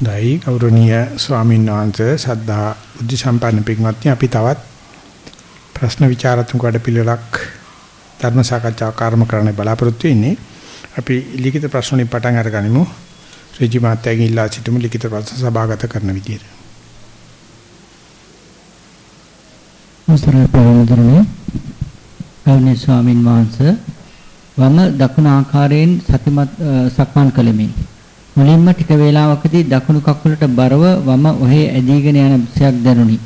දෛ ගෞරවනීය ස්වාමීන් වහන්සේ සද්ධා බුද්ධ සම්පන්න පින්වත්නි අපි තවත් ප්‍රශ්න විචාරාත්මක වැඩපිළිවෙලක් ධර්ම සාකච්ඡා කාර්ම කරන්න බලාපොරොත්තු වෙන්නේ. අපි ලිඛිත ප්‍රශ්න වලින් පටන් අරගනිමු. ඍජු මාත්‍යයෙන් ඉල්ලා සිටමු ලිඛිත ප්‍රශ්න සභාගත කරන විදියට. අවසරයි පරමදරණේ ගෞරවනීය ස්වාමින් වහන්සේ වම දකුණ ආකාරයෙන් සතිමත් සක්මන් කළෙමි. මුලින්ම ටික වේලාවකදී දකුණු කකුලට බරව වම ඔහේ ඇදීගෙන යන සයක් දැනුනි.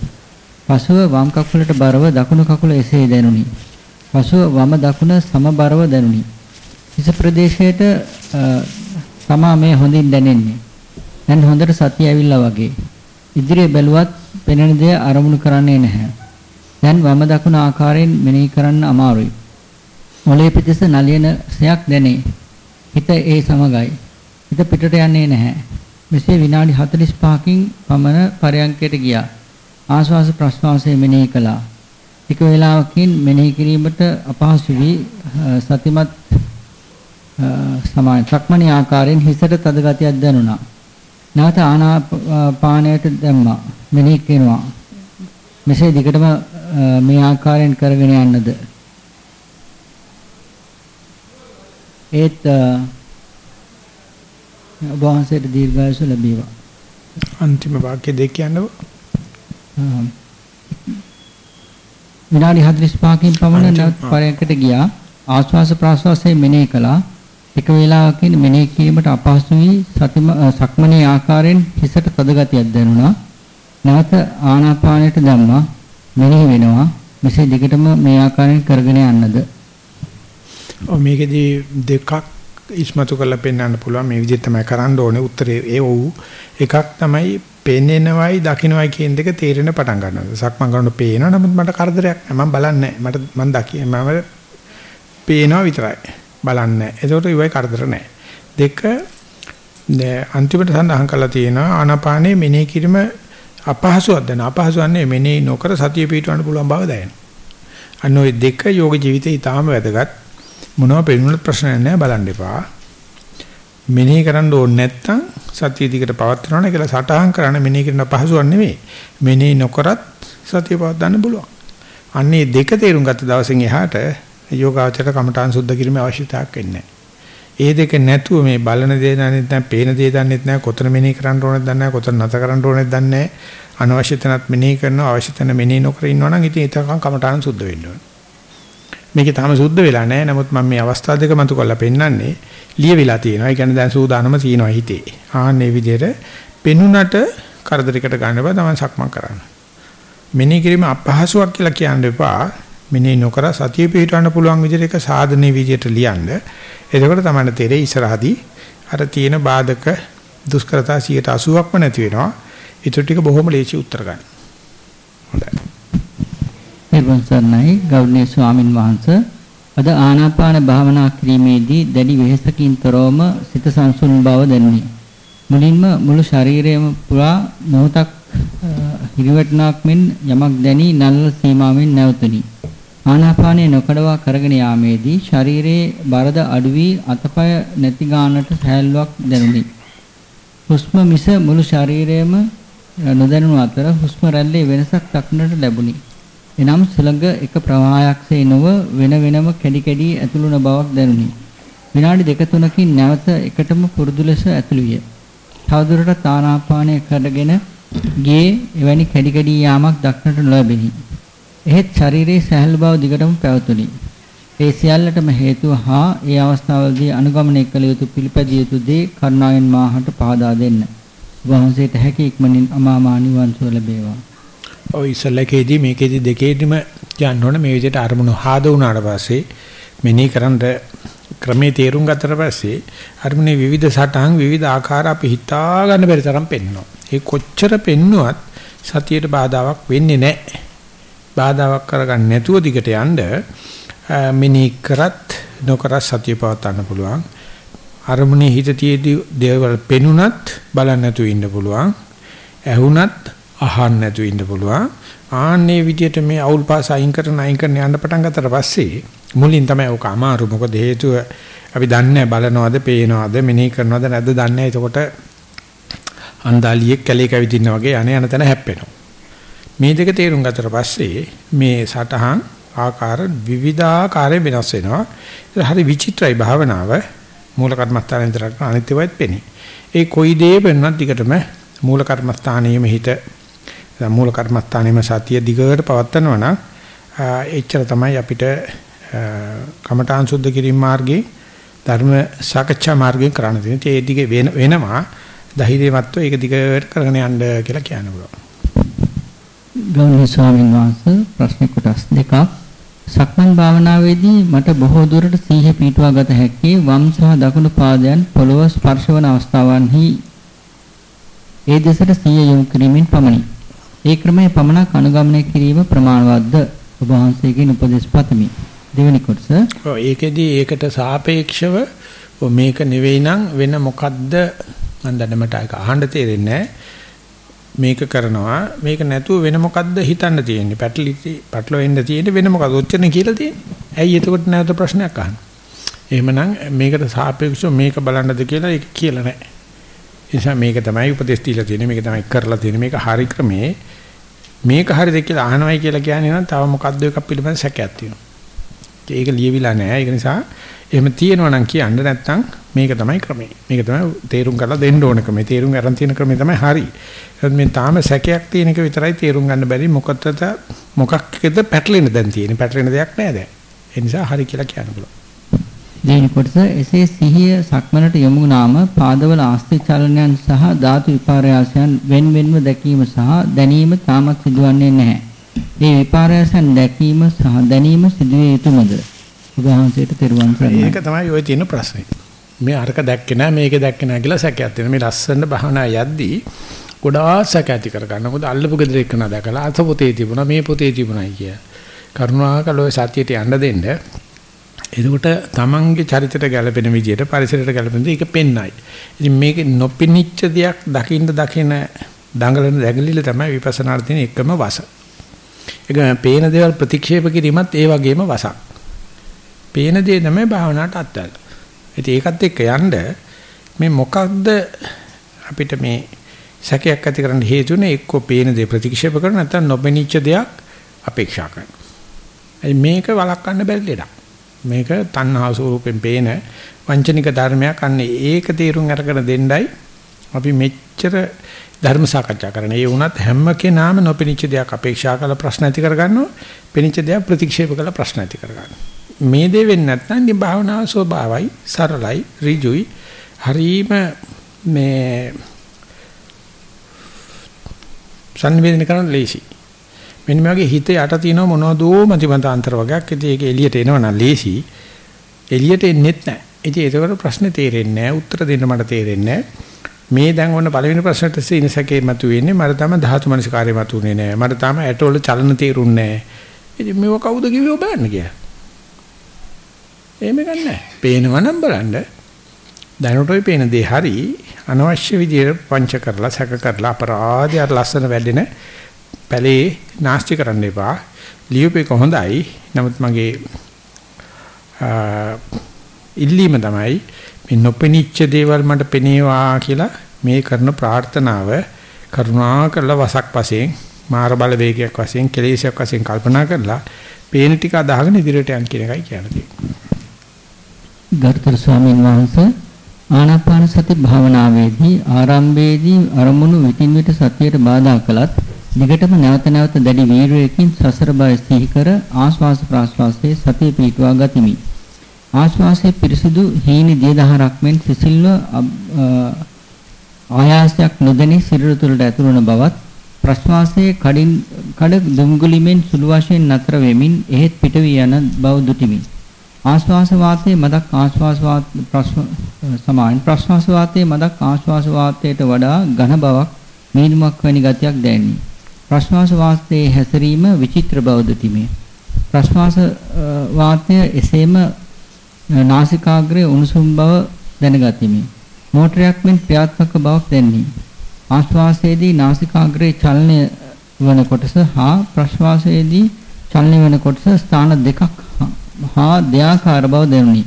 පසුව වම් කකුලට බරව දකුණු කකුල එසේ දැනුනි. පසුව වම දකුණ සමබරව දැනුනි. හිස ප්‍රදේශයට තමා මේ හොඳින් දැනෙන්නේ. දැන් හොඳට සතිය ඇවිල්ලා වගේ. ඉදිරිය බැලුවත් පෙනෙන දේ අරමුණු කරන්නේ නැහැ. දැන් වම දකුණ ආකාරයෙන් මෙනෙහි කරන්න අමාරුයි. මොළයේ පිටස නලියන සයක් දැනේ. හිත ඒ සමගයි. හිත පිටට යන්නේ නැහැ. මෙසේ විනාඩි 45කින් පමණ පරයන්කයට ගියා. ආශ්වාස ප්‍රශ්වාසය මෙනෙහි කළා. ටික වේලාවකින් මෙනෙහි කිරීමට අපහසු වී සතිමත් සමාන සක්මණේ ආකාරයෙන් හිසට තද ගතියක් දැනුණා. නැවත ආනාපානයට දැම්මා. මෙනෙහි කරනවා. මෙසේ දිගටම මේ ආකාරයෙන් කරගෙන යන්නද ඒත් ඔබ වහන්සේට දීර්ඝායුෂ ලැබේවා. අන්තිම වාක්‍ය දෙක කියන්නකො. විනාඩි 45කින් පමණ නැවත පරයකට ගියා. ආශ්වාස ප්‍රාශ්වාසයේ මෙනෙහි කළා. එක වේලාවකින් මෙනෙහි කිරීමට අපහසු වී සතිම සක්මනේ ආකාරයෙන් හිසට තද ගතියක් දැනුණා. නැවත ආනාපානයට දැම්මා. මෙනෙහි වෙනවා. මෙසේ දිගටම මේ ආකාරයෙන් කරගෙන යන්නද? ඔව් මේකෙදී දෙකක් ඉස්මතු කරලා පෙන්වන්න පුළුවන්. මේ විදිහට තමයි කරන්න ඕනේ. උත්තරේ ඒ ඔව් එකක් තමයි පෙන්නනවයි දකින්නවයි කියන දෙක තේරෙන පටන් ගන්නවා. සක්මන් කරනකොට පේනවා නමුත් මට කරදරයක් නැහැ මම බලන්නේ මට මම දකි මම පේනවා විතරයි. බලන්නේ ඒකට ඉවයි කරදර නැහැ දෙක අන්තිමට සඳහන් කරලා තියෙනවා ආනාපානේ මෙනෙහි කිරීම අපහසුවක් දැන. අපහසුවක් නෙවෙයි මෙනෙහි නොකර සතිය පිටවන්න පුළුවන් බව දැනෙනවා. අන්න ওই දෙක යෝග ජීවිතේ ඊටාම වැදගත්. මොනව පෙන්වන්නත් ප්‍රශ්නයක් නැහැ බලන්න එපා. මෙනෙහි කරන්න ඕනේ නැත්නම් සතිය දිකට පවත්වනවා කියලා සටහන් කරන්න මෙනෙහි කරන පහසුවක් නෙවෙයි. මෙනෙහි නොකරත් සතිය පවත්වන්න පුළුවන්. අන්නේ දෙක තේරුම් ගත්ත දවසෙන් එහාට යෝගාචර කමඨාන් සුද්ධ කිරීමේ අවශ්‍යතාවයක් එන්නේ ඒ දෙක නැතුව මේ බලන දේ දන්නෙත් නැහැ, පේන දේ දන්නෙත් නැහැ, කොතන මෙනෙහි කරන්න ඕනෙද දන්නේ නැහැ, කොතන නැත කරන්න ඕනෙද දන්නේ නැහැ. අනවශ්‍ය තැනත් මෙනෙහි කරනවා, අවශ්‍ය තැන මෙනෙහි නොකර ඉන්නවනම් ඉතින් ඒතකම් කමඨාන් සුද්ධ වෙන්න ඕනේ. මේකේ තාම සුද්ධ වෙලා නැහැ. නමුත් මම මේ අවස්ථා දෙක මතු කරලා පෙන්නන්නේ ලියවිලා තියෙනවා. ඒ කියන්නේ දැන් සූදානම තියෙනවා හිතේ. ආන්නේ විදිහට පෙනුනට කරදරයකට ගන්න බෑ තමයි සක්මන් කරන්න. මෙනෙහි කිරීම අපහසුයක් කියලා කියන්න එපා. මෙනෙහි නොකර සතිය පිටවන්න පුළුවන් විදිහට එක සාධනේ විදිහට ලියන්න. එතකොට තමයි තේරෙයි ඉස්සරහදී අර තියෙන බාධක දුෂ්කරතා 80%ක්ම නැති වෙනවා. ඊට ටික බොහොම ලේසි උත්තර ගන්න. හොඳයි. නිර්වන් සරණයි ගෞරවනීය ස්වාමින් වහන්සේ අද ආනාපාන භාවනා කිරීමේදී දැඩි වෙහෙසකින් තොරවම සිත සංසුන් බව දැනුනි. මුලින්ම මුළු ශරීරයම පුරා මොහොතක් හිරිවැටුණක් මෙන් යමක් දැනි නළල සීමාවෙන් නැවතුණි. ආනාපානය නොකඩවා කරගෙන යාමේදී ශරීරයේ බරද අඩු වී අතපය නැති ගානට සහැල්ලුවක් දැනුනි. හුස්ම මිස මුළු ශරීරයම නොදැනුණු අතර හුස්ම රැල්ලේ වෙනසක් දක්නට ලැබුණි. එනම් සුළඟ එක ප්‍රවාහයක්සේ නොව වෙන වෙනම කැඩි කැඩි ඇතුළුන බවක් දැනුනි. විනාඩි දෙක තුනකින් නැවත එකටම පුරුදු ලෙස ඇතුළු විය. තවදුරටත් ආනාපානය කරගෙන ගියේ එවැනි කැඩි කැඩි යාමක් දක්නට නොලැබෙනි. එහෙත් ශරීරයේ සැහැල්ලු බව දිගටම පැවතුණි. ඒ සියල්ලටම හේතුව හා ඒ අවස්ථාවලදී අනුගමනය කළ යුතු පිළිපැදිය යුතු දේ කරුණාවෙන් මාහට පහදා දෙන්න. වහන්සේට හැකි ඉක්මනින් අමා මහ නිවන් සුව ලැබේවා. ඔය ඉස්සලකේදී මේකේදී දෙකේදීම යන්න ඕන මේ විදිහට අරමුණු හාද වුණාට පස්සේ මෙනෙහි කරන්න ක්‍රමේ තේරුම් ගත්තට පස්සේ අරමුණේ විවිධ සටහන් විවිධ ආකාර අපි හිතා ගන්න බැරි තරම් පෙන්වනවා. ඒ කොච්චර පෙන්නුවත් සතියට බාධාවක් වෙන්නේ නැහැ. බාධාවක් කරගන්න නැතුව දිගට යන්න මෙනෙහි කරත් නොකර සතිය පවත්වන්න පුළුවන්. අරමුණේ හිත තියේදී දේවල් පෙනුනත් බලන්න නැතුව ඉන්න පුළුවන්. ඇහුනත් අහන්න නැතුව ඉන්න පුළුවන්. ආන්නේ විදිහට මේ අවුල් පාස අයින් කරන අයින් කරන යන්න පටන් ගත්තට පස්සේ මුලින් තමයි ඔක අමාරු. මොකද හේතුව අපි දන්නේ බලනවද, පේනවද, මෙනෙහි කරනවද නැද්ද දන්නේ නැහැ. එතකොට අන්දාලියෙක් කැලේ කැවිදින්න වගේ යන යන තැන හැප්පෙනවා. මේ දෙක තේරුම් ගත්තට පස්සේ මේ සටහන් ආකාර විවිධාකාරයෙන් වෙනස් වෙනවා. ඒක හරි විචිත්‍රයි භාවනාව. මූල කර්මස්ථානෙන් විතරක් අනිත්‍යවත් පෙනේ. ඒ කොයි දේ වෙනවත් දිගටම මූල කර්මස්ථානයේම හිත මූල කර්මස්ථානයේම සතිය දිගට පවත්නවා නම් එච්චර තමයි අපිට කමඨාන් සුද්ධ කිරීම මාර්ගයේ ධර්ම සාකච්ඡා මාර්ගයෙන් කරන්න තියෙන්නේ. ඒ දිගේ වෙනවා ධෛර්යවත්ව ඒක දිගට කරගෙන යන්න කියලා කියන්න පුළුවන්. ගෞරවනීය ස්වාමීන් වහන්සේ ප්‍රශ්න කොටස් දෙකක් සක්මන් භාවනාවේදී මට බොහෝ දුරට සීහ පීටුවා ගත හැකි වම් සහ දකුණු පාදයන් පොළව ස්පර්ශ වන අවස්ථාවන්හි ඒ දෙසට සීය යොමු කිරීමෙන් පමණි. ඒ ක්‍රමයේ පමණක් අනුගමනය කිරීම ප්‍රමාණවත්ද? ඔබ වහන්සේගෙන් උපදෙස් පතමි. දෙවෙනි කොටස. ඔව් ඒකෙදී ඒකට සාපේක්ෂව මේක නෙවෙයි නම් වෙන මොකද්ද? මම දැන් මට ඒක අහන්න තේරෙන්නේ මේක කරනවා. මේක නැතුව වෙන මොකද්ද හිතන්න තියෙන්නේ? පැටලි පැටලෝ වෙන්න තියෙන්නේ වෙන මොකද්ද? ඔච්චරනේ කියලා තියෙන්නේ. ඇයි එතකොට නැවත ප්‍රශ්නයක් අහන්නේ? එහෙමනම් මේකට සාපේක්ෂව මේක බලන්නද කියලා ඒක කියලා නැහැ. ඒ නිසා මේක තමයි උපදේශ දීලා තියෙන්නේ මේක තමයි කරලා තියෙන්නේ මේක හරි ක්‍රමේ මේක හරිද කියලා අහනවයි කියලා කියන්නේ නම් තව මොකද්ද එකක් පිළිබඳ සැකයක් තියෙනවා ඒක ලියවිලා නැහැ ඒක නිසා එහෙම තියෙනවා නම් කියන්න නැත්නම් මේක තමයි ක්‍රමය. මේක තමයි තේරුම් කරලා දෙන්න ඕන ක්‍රමය. තේරුම් ගන්න තියෙන ක්‍රමය තමයි හරි. මේ තාම සැකයක් තියෙන එක විතරයි තේරුම් ගන්න බැරි. මොකටද මොකක්ද පැටලෙන දැන් තියෙන්නේ. පැටලෙන දෙයක් නෑ දැන්. ඒ නිසා හරි කියලා කියන්න පුළුවන්. දෙවෙනි කොටස එසේ සිහිය සක්මනට යොමු වුණාම පාදවල ආස්ති චලනයන් සහ ධාතු විපාරයාසයන් wen wenව දැකීම සහ දැනීම තාමත් සිදුවන්නේ නැහැ. මේ විපාරයාසයන් දැකීම සහ දැනීම සිදුවේ යුතුමද? ඔබ වහන්සේට තෙරුවන් සරණයි. ඒක තමයි ওই තියෙන ප්‍රශ්නේ. මේ අරක දැක්කේ නැහැ මේක දැක්කේ නැහැ කියලා සැකයක් තියෙනවා. මේ ලස්සන භාවනා යද්දී ගොඩාක් සැක ඇති කර ගන්න. මොකද අල්ලපු ගෙදර එක්කන දැකලා අත පොතේ තිබුණා මේ පොතේ තිබුණායි කිය. කරුණාකර ඔය සත්‍යයට යන්න දෙන්න. එතකොට තමන්ගේ චරිතයට ගැළපෙන විදියට පරිසරයට ගැළපෙන දේ ඒක පෙන්නයි. ඉතින් මේක නොපෙනිච්ච දෙයක් දකින්න දකින දඟලන දැඟලිල තමයි විපස්සනාට තියෙන එකම වස. ඒක පේන දේවල් ප්‍රතික්ෂේප කිරීමත් ඒ වගේම වසක්. පේන දේ තමයි භාවනාවට අත්දැක. ඉතින් ඒකත් එක්ක යන්න මේ මොකක්ද අපිට මේ සැකයක් ඇති කරන්න හේතුනේ එක්කෝ පේන දේ ප්‍රතික්ෂේප කරන නැත්නම් නොපෙනිච්ච දෙයක් අපේක්ෂා කරන. මේක වළක්වන්න බැරි ලෙඩක්. මේක තණ්හා ස්වරූපෙන් පේන වංචනික ධර්මයක් අන්නේ ඒක තීරුම් අරගෙන දෙන්නයි අපි මෙච්චර ධර්ම සාකච්ඡා කරන්නේ. ඒ වුණත් හැම කෙනාම නොපෙනිච්ච දෙයක් අපේක්ෂා කරලා ප්‍රශ්න ඇති කරගන්නවා. පෙනිච්ච දෙයක් ප්‍රතික්ෂේප කරලා ප්‍රශ්න ඇති කරගන්නවා. මේ දේ වෙන්නේ නැත්නම් මේ භාවනාව ස්වභාවයි සරලයි ඍජුයි හරීම මේ සංවේදනය කරන ලේසි මෙන්න මේ වගේ හිත යට තියෙන මොනවදෝ මතිමතාන්තර වගේක්. ඉතින් ඒක එළියට එනවනම් ලේසි. එළියට එන්නෙත් නැහැ. ඉතින් ඒකට ප්‍රශ්නේ තේරෙන්නේ නැහැ. උත්තර දෙන්න මට තේරෙන්නේ නැහැ. මේ දැන් ඔන්න පළවෙනි ප්‍රශ්නට සීන සැකේ මතුවෙන්නේ මට තම ධාතු මනසිකාරය මතුනේ නැහැ. මට තම ඇටවල චලන තේරුන්නේ නැහැ. ඉතින් මේව කවුද කිව්වේ? ඔබ යන්න කියලා. එහෙම ගන්නෑ. පේනවනම් බලන්න. දැනට ඔය පේන දේ හරි අනවශ්‍ය විදියට පංච කරලා සැක කරලා අපරාධය අර ලස්සන වැඩෙන පැලේ නාස්ති කරන්න එපා. ලියුපේක හොඳයි. නමුත් මගේ ඉල්ලීම තමයි මේ නොපෙනිච්ච දේවල් මට පෙනේවා කියලා මේ කරන ප්‍රාර්ථනාව කරුණා කරලා වසක් වශයෙන් මාර බල වේගයක් වශයෙන් කෙලෙසයක් වශයෙන් කල්පනා කරලා පේන ටික අදාහගෙන ඉදිරියට යන්න කියන එකයි කියන්නේ. ගරුතර ස්වාමීන් වහන්සේ ආනාපාන සති භාවනාවේදී ආරම්භයේදී අරමුණු විтин විට සතියට බාධා කළත් දිගටම නැවත නැවත දැඩි වීරයකින් සසර බය සිහි කර ආශ්වාස ප්‍රාශ්වාසයේ සතිය පිටවා ගතිමි. ආශ්වාසයේ පිරිසුදු හීනි දියදහරක් මෙන් සිසිල්ව ආයාසයක් නොදැනී සිරුර තුළට ඇතුළු වන බවත් ප්‍රශ්වාසයේ කඩින් කඩ දුම්ගුලිමෙන් සුළු වශයෙන් නතර වෙමින් එහෙත් පිට වී යන බව දුටිමි. ආශ්වාස වාතයේ මදක් ආශ්වාස වාත ප්‍රශ්න සමාන ප්‍රශ්වාස වාතයේ මදක් ආශ්වාස වාතයට වඩා ඝන බවක් මීනුමක් වැනි ගතියක් දැනේ. ප්‍රශ්වාස වාතයේ හැසිරීම විචිත්‍ර බව දතිමේ. ප්‍රශ්වාස වාතය එසේම නාසිකාග්‍රයේ උණුසුම් බව දැනගතිමි. මෝටරයක් මෙන් ක්‍රියාත්මක බවක් දැනේ. ආශ්වාසයේදී නාසිකාග්‍රයේ චලනය වන කොටස හා ප්‍රශ්වාසයේදී චලනය වන කොටස ස්ථාන දෙකක් හා දෙආකාර බව දැනුනි.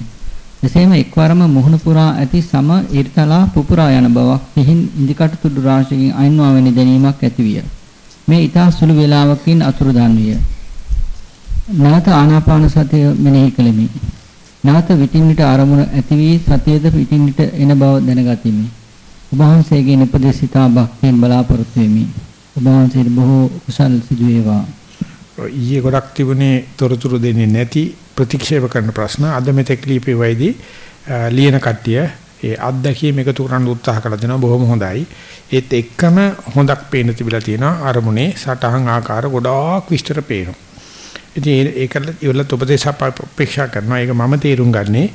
එසේම එක්වරම මුහුණ පුරා ඇති සම ඊර්තලා පුපුරා යන බවක් සිහින් ඉදිකට තුඩු රාශියකින් අයින්වා වෙන දැනීමක් ඇතිවිය. මේ ඊටා සුළු වේලාවකින් අතුරුදන් විය. නැවත ආනාපාන සතිය මෙනෙහි කළෙමි. නැවත විටින් විට ආරමුණ ඇති වී සතියද විටින් විට එන බව දැනගතිමි. ඔබ වහන්සේගේ උපදේශිතා භක්තියෙන් බලාපොරොත්තු වෙමි. ඔබ වහන්සේට බොහෝ කුසල් සිදු වේවා. ඊයේ ගොඩක් තිබුණේ තොරතුරු දෙන්නේ නැති ප්‍රතික්ෂේප කරන ප්‍රශ්න අද මෙතෙක් ලියපේ වයිදී ලියන කට්ටිය ඒ අත්දැකීම් එකතු කරන්න උත්සාහ කළා දෙනවා බොහොම හොඳයි. ඒත් එක්කම හොඳක් පේන තිබිලා තියෙනවා අරමුණේ සටහන් ආකාර ගොඩාක් විස්තර පේනවා. ඉතින් ඒකල ඉවලත් උපදේශ අපේක්ෂා කරනවා. ඒක මම තේරුම් ගන්නේ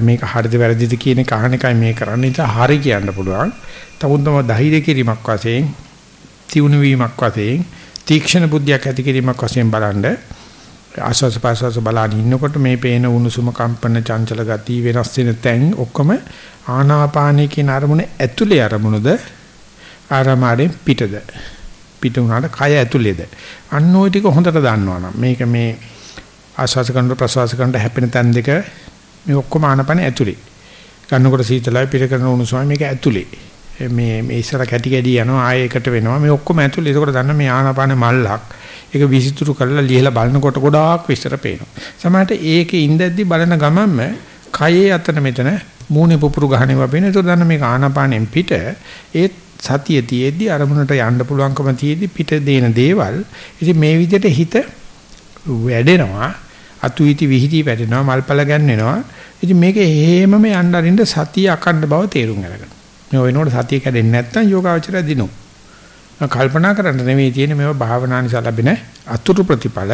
මේක හරිද වැරදිද කියන එක අහන එකයි මේ කරන්නේ. ඉතින් හරි කියන්න පුළුවන්. තමුන්තම ධෛර්ය කිරීමක් වශයෙන්, තියුණු වීමක් වශයෙන්, තීක්ෂණ බුද්ධියක් ඇති කිරීමක් වශයෙන් බලන්න ආස්වාස පාස්වාස බලන ඉන්නකොට මේ පේන උණුසුම කම්පන චංචල ගති වෙනස් වෙන තැන් ඔක්කොම ආනාපානයේ කියන අරමුණ ඇතුලේ අරමුණද? ආරමාරේ පිටද? පිට උනාට කය ඇතුලේද? අන්න ওই ටික හොඳට දන්නවනම් මේක මේ ආශ්වාස කරන ප්‍රශ්වාස කරන හැපෙන තැන් දෙක මේ ඔක්කොම ආනපන ඇතුලේ. ගන්නකොට සීතලයි පිට කරන උණුසුමයි මේක ඇතුලේ. මේ මේ ඉස්සර කැටි කැඩි යනවා ආයෙ එකට වෙනවා. මේ ඔක්කොම ඇතුලේ ඒකට දන්න මේ ආනපන මල්ලක්. ඒක විසිතුරු කරලා ලියලා බලනකොට ගොඩාක් විස්තර පේනවා. සමහරට ඒකේ ඉඳද්දි බලන ගමන්ම කයේ අතන මෙතන මූණේ පුපුරු ගහනවා පේන ඒක දන්න මේක ආනපානෙන් පිට. ඒත් සතිය තියේදී අරමුණට යන්න පුළුවන්කම තියේදී පිට දෙන දේවල්. ඉතින් මේ විදිහට හිත වැඩෙනවා. අතු ඉති විහිදි වැඩෙනවා. මල්පල ගන්නෙනවා. ඉතින් මේක හේමම යන්න අරින්න සතිය අකණ්ඩ බව තේරුම් අරගන්න. මේ වෙනකොට සතිය කැඩෙන්නේ නැත්නම් යෝගාවචරය දිනු කල්පනා කරන්න නෙමෙයි තියෙන්නේ මේවා භාවනා නිසා ලැබෙන අතුරු ප්‍රතිඵල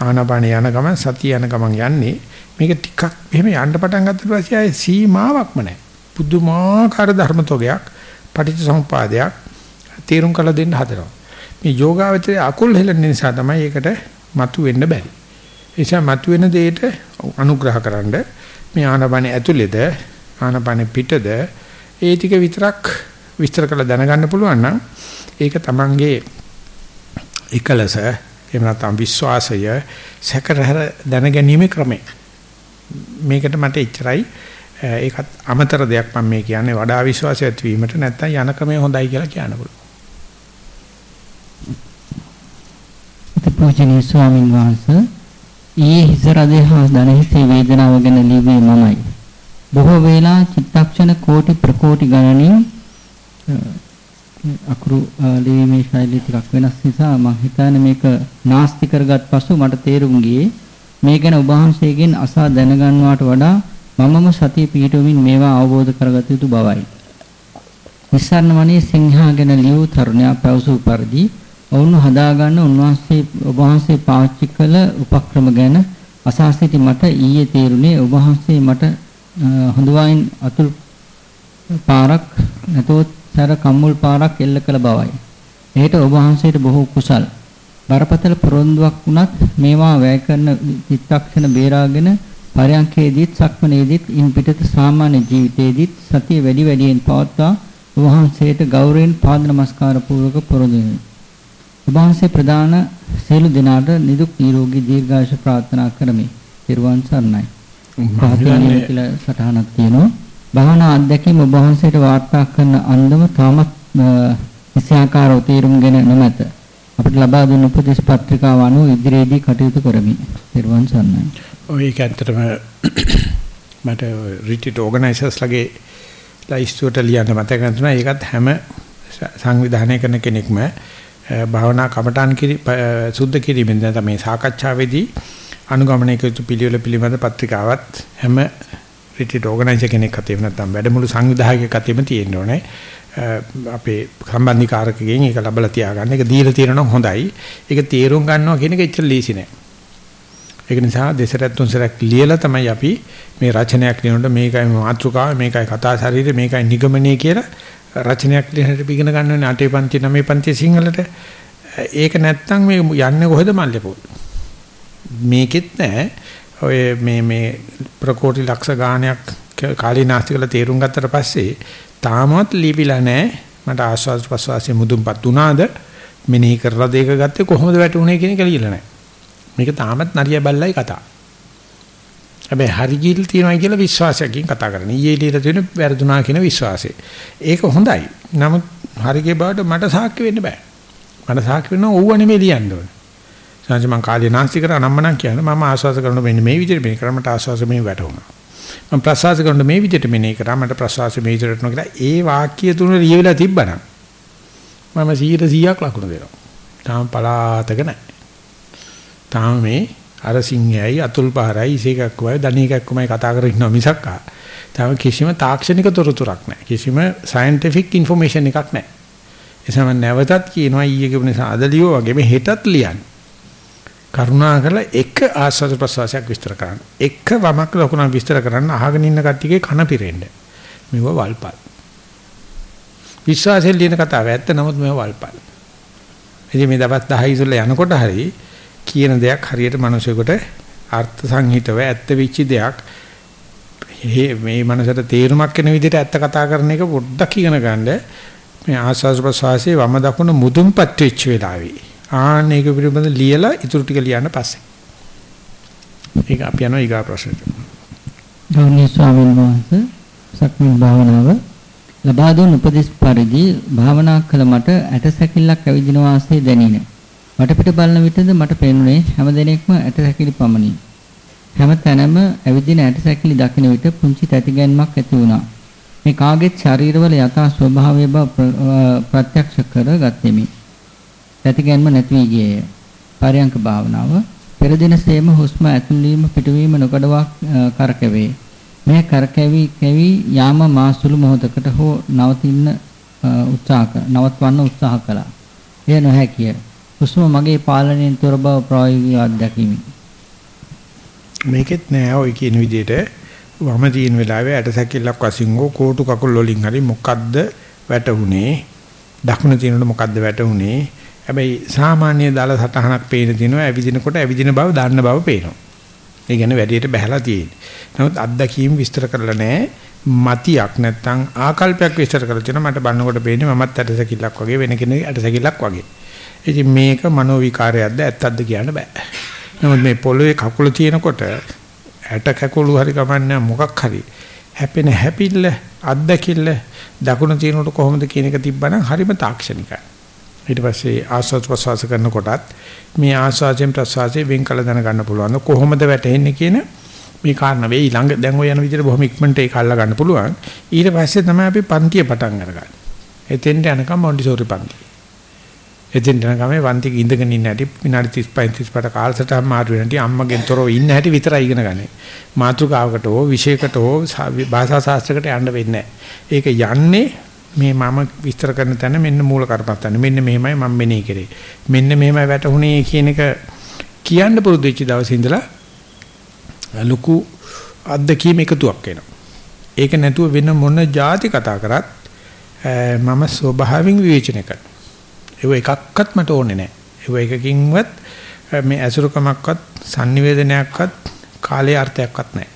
ආනාපාන යන ගමන් සතිය යන ගමන් යන්නේ මේක ටිකක් එහෙම යන්න පටන් ගත්තට පස්සේ ආයේ සීමාවක්ම නැහැ පුදුමාකාර ධර්මතෝගයක් පටිච්චසමුපාදයක් තීරුම් කළ දෙන්න හදනවා. මේ යෝගාවචරයේ අකුල් හෙලන නිසා තමයි ඒකට මතු වෙන්න බැරි. ඒ නිසා මතු වෙන දෙයට අනුග්‍රහකරනද මේ ආනපන ඇතුළේද ආනපන පිටද ඒ ටික විතරක් විස්තර කරලා දැනගන්න පුළුවන් නම් ඒක තමන්ගේ එකලස එහෙම නැත්නම් විශ්වාසය සැකරහර දැනගැනීමේ ක්‍රමය. මේකට මට එච්චරයි ඒකත් අමතර දෙයක් මම මේ කියන්නේ වඩා විශ්වාසය ඇති වීමට නැත්තම් යන ක්‍රමය හොඳයි කියලා කියන්න පුළුවන්. පූජනීය ස්වාමින් වහන්සේ ඊයේ හිස රදේ හා දණහිසේ වේදනාව ගැන ලිව්වේ මමයි. බොහෝ වේලා චිත්තක්ෂණ කෝටි ප්‍රකෝටි ගණනින් අකුරු ලිවීමේ ශෛලිය ටිකක් වෙනස් නිසා මම හිතන්නේ මේක නාස්ති කරගත් පසු මට තේරුම් ගියේ මේ ගැන ඔබ වහන්සේගෙන් අසා දැනගන්නවට වඩා මමම සතිය පිහිටුවමින් මේවා අවබෝධ කරගත යුතු බවයි. නිස්සාරණ වනේ සිංහාගෙන ලියූ තරුණයා පැවසූ පරිදි ඔවුන් හදාගන්න උන්වහන්සේ ඔබ වහන්සේ පාවිච්චි කළ උපක්‍රම ගැන අසා සිටි මට ඊයේ තේරුණේ ඔබ වහන්සේ මට හොඳවයින් අතුල් පාරක් නැතොත් සර කම්මුල් පාරක් එල්ල කළ බවයි. එහෙට ඔබ වහන්සේට බොහෝ කුසල්. බරපතල පොරොන්දුවක් වුණත් මේවා වැය කරන චිත්තක්ෂණ බේරාගෙන පරයන්කේදීත් සක්මනේදීත් ඉන් පිටත සාමාන්‍ය ජීවිතේදීත් සතිය වැඩි වැඩියෙන් පවත්වා වහන්සේට ගෞරවයෙන් පාද නමස්කාර පූර්වක පොරොන්දු වෙමි. වහන්සේ ප්‍රදාන සියලු දෙනාට නිදුක් නිරෝගී දීර්ඝායුෂ ප්‍රාර්ථනා කරමි. ත්‍රිවන් සරණයි. පාතිනේ කියලා සටහනක් තියෙනවා. භාවනා අධ්‍යක්ීම ඔබ වහන්සේට වාර්තා කරන අන්දම තාමත් විෂයාකාරව තීරුම්ගෙන නොමැත. අපිට ලබා දුන්න උපදේශ පත්‍රිකාව අනුව ඉදිරියේදී කටයුතු කරමි. ත්‍රිවන් සරණයි. ඔය ඒක ඇත්තටම මට රිට්‍රීට් ඕගනයිසර්ස්ලාගේ ලයිස්තුවට ලියන්න මතක නැතුණා ඒකත් හැම සංවිධානය කරන කෙනෙක්ම භාවනා කමඨාන් කිරි සුද්ධ කිරීමෙන් දැන් මේ සාකච්ඡාවේදී අනුගමනය කළ යුතු පිළිවෙල පිළිබඳ පත්‍රිකාවත් හැම රිට්‍රීට් ඕගනයිසර් කෙනෙක් අතේ නැත්නම් වැඩමුළු සංවිධායකයෙක් අතේම තියෙන්න ඕනේ. අපේ සම්බන්ධීකාරකගෙන් ඒක ලැබලා තියාගන්න. ඒක දීලා තියෙනවා හොඳයි. ඒක තීරුම් ගන්නවා කියන එක එච්චර ලීසි නෑ. ඒක නිසා දෙසරක් තුන්සරක් ලියලා තමයි අපි මේ රචනයක් ලියනකොට මේකයි මාතෘකාව මේකයි කතා ශරීරය මේකයි නිගමනය කියලා රචනයක් ලියනට ඉගෙන ගන්න ඕනේ. අටේ පන්ති නවයේ පන්ති සිංහලට. ඒක නැත්තම් මේ යන්නේ කොහෙද මල්ලේපොල්? මේකෙත් නෑ ඔය මේ මේ ප්‍රකෝටි ලක්ෂ ගාණයක් කාලීනාස්ති කරලා තේරුම් ගත්තට පස්සේ තාමත් ලිපිලා නෑ මට ආස්වාද ප්‍රසවාසයේ මුදුන්පත් උනාද මෙනෙහි කරලා දෙක ගත්තේ කොහොමද වැටුනේ කියන එක ලියලා නෑ මේක තාමත් නරිය බල්ලයි කතා. හැබැයි හරි ගිල් තියනවා කියලා විශ්වාසයකින් කතා කරන්නේ. ඊයේ ඊට තියෙන වැරදුනා කියන විශ්වාසය. ඒක හොඳයි. නමුත් හරිගේ බවට මට සාක්ෂි වෙන්න බෑ. මට සාක්ෂි වෙන්න ඕව නෙමෙයි ලියන්න ඕනේ. සංජ මං කාලේ නාස්ති කර අනම්මනම් කියන්නේ මම ආස්වාස කරන මෙන්න මේ විදිහට මෙන්න කරා මට ආස්වාස මේ වැටුණා. මම ප්‍රසවාස කරන මේ විදිහට මෙනේ කරා මට ප්‍රසවාස මේ විදිහට කරනවා කියලා ඒ වාක්‍ය තුන ලියවිලා තිබ්බනම් මම 100%ක් ලකුණු දෙනවා. තාම පලාතක නැහැ. තාම මේ අර සිංහයයි අතුල් පහරයි ඉසේකක් වයි දණේකක් කොමයි කතා කරගෙන ඉන්නවා මිසක් ආ. තාම කිසිම තාක්ෂණික තොරතුරක් නැහැ. කිසිම scientific information එකක් නැහැ. එසම නැවතත් කියනවා ඊයේ කියපු නිසා අද ලියෝ වගේ මේ හෙටත් ලියන්න. කරුණාකරලා එක ආස්වාද ප්‍රසවාසයක් විස්තර කරන්න. එක වමක් ලකුණක් විස්තර කරන්න අහගෙන ඉන්න කට්ටියගේ කන පිරෙන්න. මේව වල්පල්. විශ්වාසයෙන් ලියන කතාව ඇත්ත නමුත් මේව වල්පල්. ඉතින් මේ දවස් 10 ඉස්සෙල්ලා යනකොට හරි කියන දෙයක් හරියට මිනිසෙකුට අර්ථ සංහිතව ඇත්ත වෙච්ච දෙයක් මේ මනසට තේරුමක් වෙන විදිහට ඇත්ත කතා කරන එක පොඩ්ඩක් ඉගෙන ගන්න මේ ආස්වාද ප්‍රසවාසයේ වම දකුණ මුදුන්පත් වෙච්ච වෙලාවේ ආන්න ඒක පිළිබඳ ලියලා ඉතුරු ටික ලියන්න පස්සේ ඒක අපි යනවා ඊගා ප්‍රශ්නෙට ගෞරවනීය ස්වාමීන් වහන්සේ සක්මන් භාවනාව ලබා දුන් උපදෙස් පරිදි භාවනා කළ මට ඇටසැකිල්ලක් ඇවිදින වාසේ දැනිනේ වටපිට බලන විටද මට පේනුනේ හැමදෙනෙක්ම ඇට සැකිලි පමණි. හැම තැනම ඇවිදින ඇට සැකිලි දකින විට පුංචි තැතිගැන්මක් ඇති වුණා. මේ කාගෙත් ශරීරවල යථා ස්වභාවය බව ප්‍රත්‍යක්ෂ කර ගත්ෙමි. තැතිගැන්ම නැති වී ගියේය. පරයන්ක භාවනාව පෙර දිනසේම හුස්ම ඇතුල් වීම පිටවීම නොකඩවා කරකැවේ. මේ කරකැවි කැවි යාම මාසුළු මොහොතකට හෝ නවතින්න උත්සාහ නවත්වන්න උත්සාහ කළා. එය නොහැකිය. හුස්ම මගේ පාලනයෙන් තොර බව ප්‍රායෝගික අත්දැකීමයි. මේකෙත් නෑ ඔය කියන විදිහට වම තියෙන වෙලාවේ ඇටසැකිල්ලක් වශයෙන් හෝ කෝටු කකුල් වලින් හරි මොකද්ද වැටුනේ දකුණ තියෙනකොට මොකද්ද වැටුනේ හැබැයි සාමාන්‍ය දාල සටහනක් පේන දිනවා ඇවිදිනකොට ඇවිදින බව දාන්න බව පේනවා. ඒ කියන්නේ වැඩියට බහැලා තියෙන්නේ. නමුත් අත්දැකීම් විස්තර කරලා නැහැ. මතියක් නැත්තම් ආකල්පයක් විස්තර කරලා තියෙනවා. මට බලනකොට පේන්නේ මමත් ඇටසැකිල්ලක් වගේ වෙන කෙනෙක් ඇටසැකිල්ලක් වගේ. ඉතින් මේක මනෝ විකාරයක්ද ඇත්තක්ද කියන්න බෑ. නමුත් මේ පොළවේ කකුල තියෙනකොට ඇට කකුළු හරි ගමන්නේ මොකක් හරි. හැපෙන හැපිල්ල අත්දකිල්ල දකුණ තියෙනකොට කොහොමද කියන එක තිබ්බනම් හරිම තාක්ෂණිකයි. ඊට පස්සේ ආස්වාද ප්‍රසවාස කරනකොටත් මේ ආස්වාදයෙන් ප්‍රසවාසයෙන් වෙන් කළ දැනගන්න පුළුවන්. කොහොමද වැටෙන්නේ කියන මේ කාරණා වෙයි ළඟ දැන් ඔය යන විදිහට බොහොම ඉක්මනට ඒක අල්ලා ගන්න පුළුවන්. ඊට පස්සේ තමයි අපි පන්තිය පටන් අරගන්නේ. එතෙන්ට යනකම් මොන්ටිසෝරි පන්තිය. එදින් යන ගමේ වන්තික ඉඳගෙන ඉන්න හැටි විනාඩි 35 35ට කාලසටහන් මාරු වෙන හැටි අම්මගෙන් තොරව ඉන්න හැටි විතරයි ඉගෙන ගන්න. මාතෘකාවකට හෝ විෂයකට හෝ භාෂා ශාස්ත්‍රයකට යන්න වෙන්නේ ඒක යන්නේ මේ මම විස්තර කරන තැන මෙන්න මූල කර්මත්තන්න මෙන්න මෙහෙමයි මම මෙනේ කරේ. මෙන්න මෙහෙමයි වැටුනේ කියන එක කියන්න පුරුදු වෙච්ච දවසේ ඉඳලා ලুকু අත්දැකීම් එකතුවක් වෙනවා. ඒක නැතුව වෙන මොන જાති කතා කරත් මම ස්වභාවයෙන් විවේචනය කරනවා. ඒව එකක්වත් මට ඕනේ නැහැ. ඒව එකකින්වත් මේ ඇසුරුකමක්වත් sannivedanayaක්වත් කාලයේ අර්ථයක්වත් නැහැ.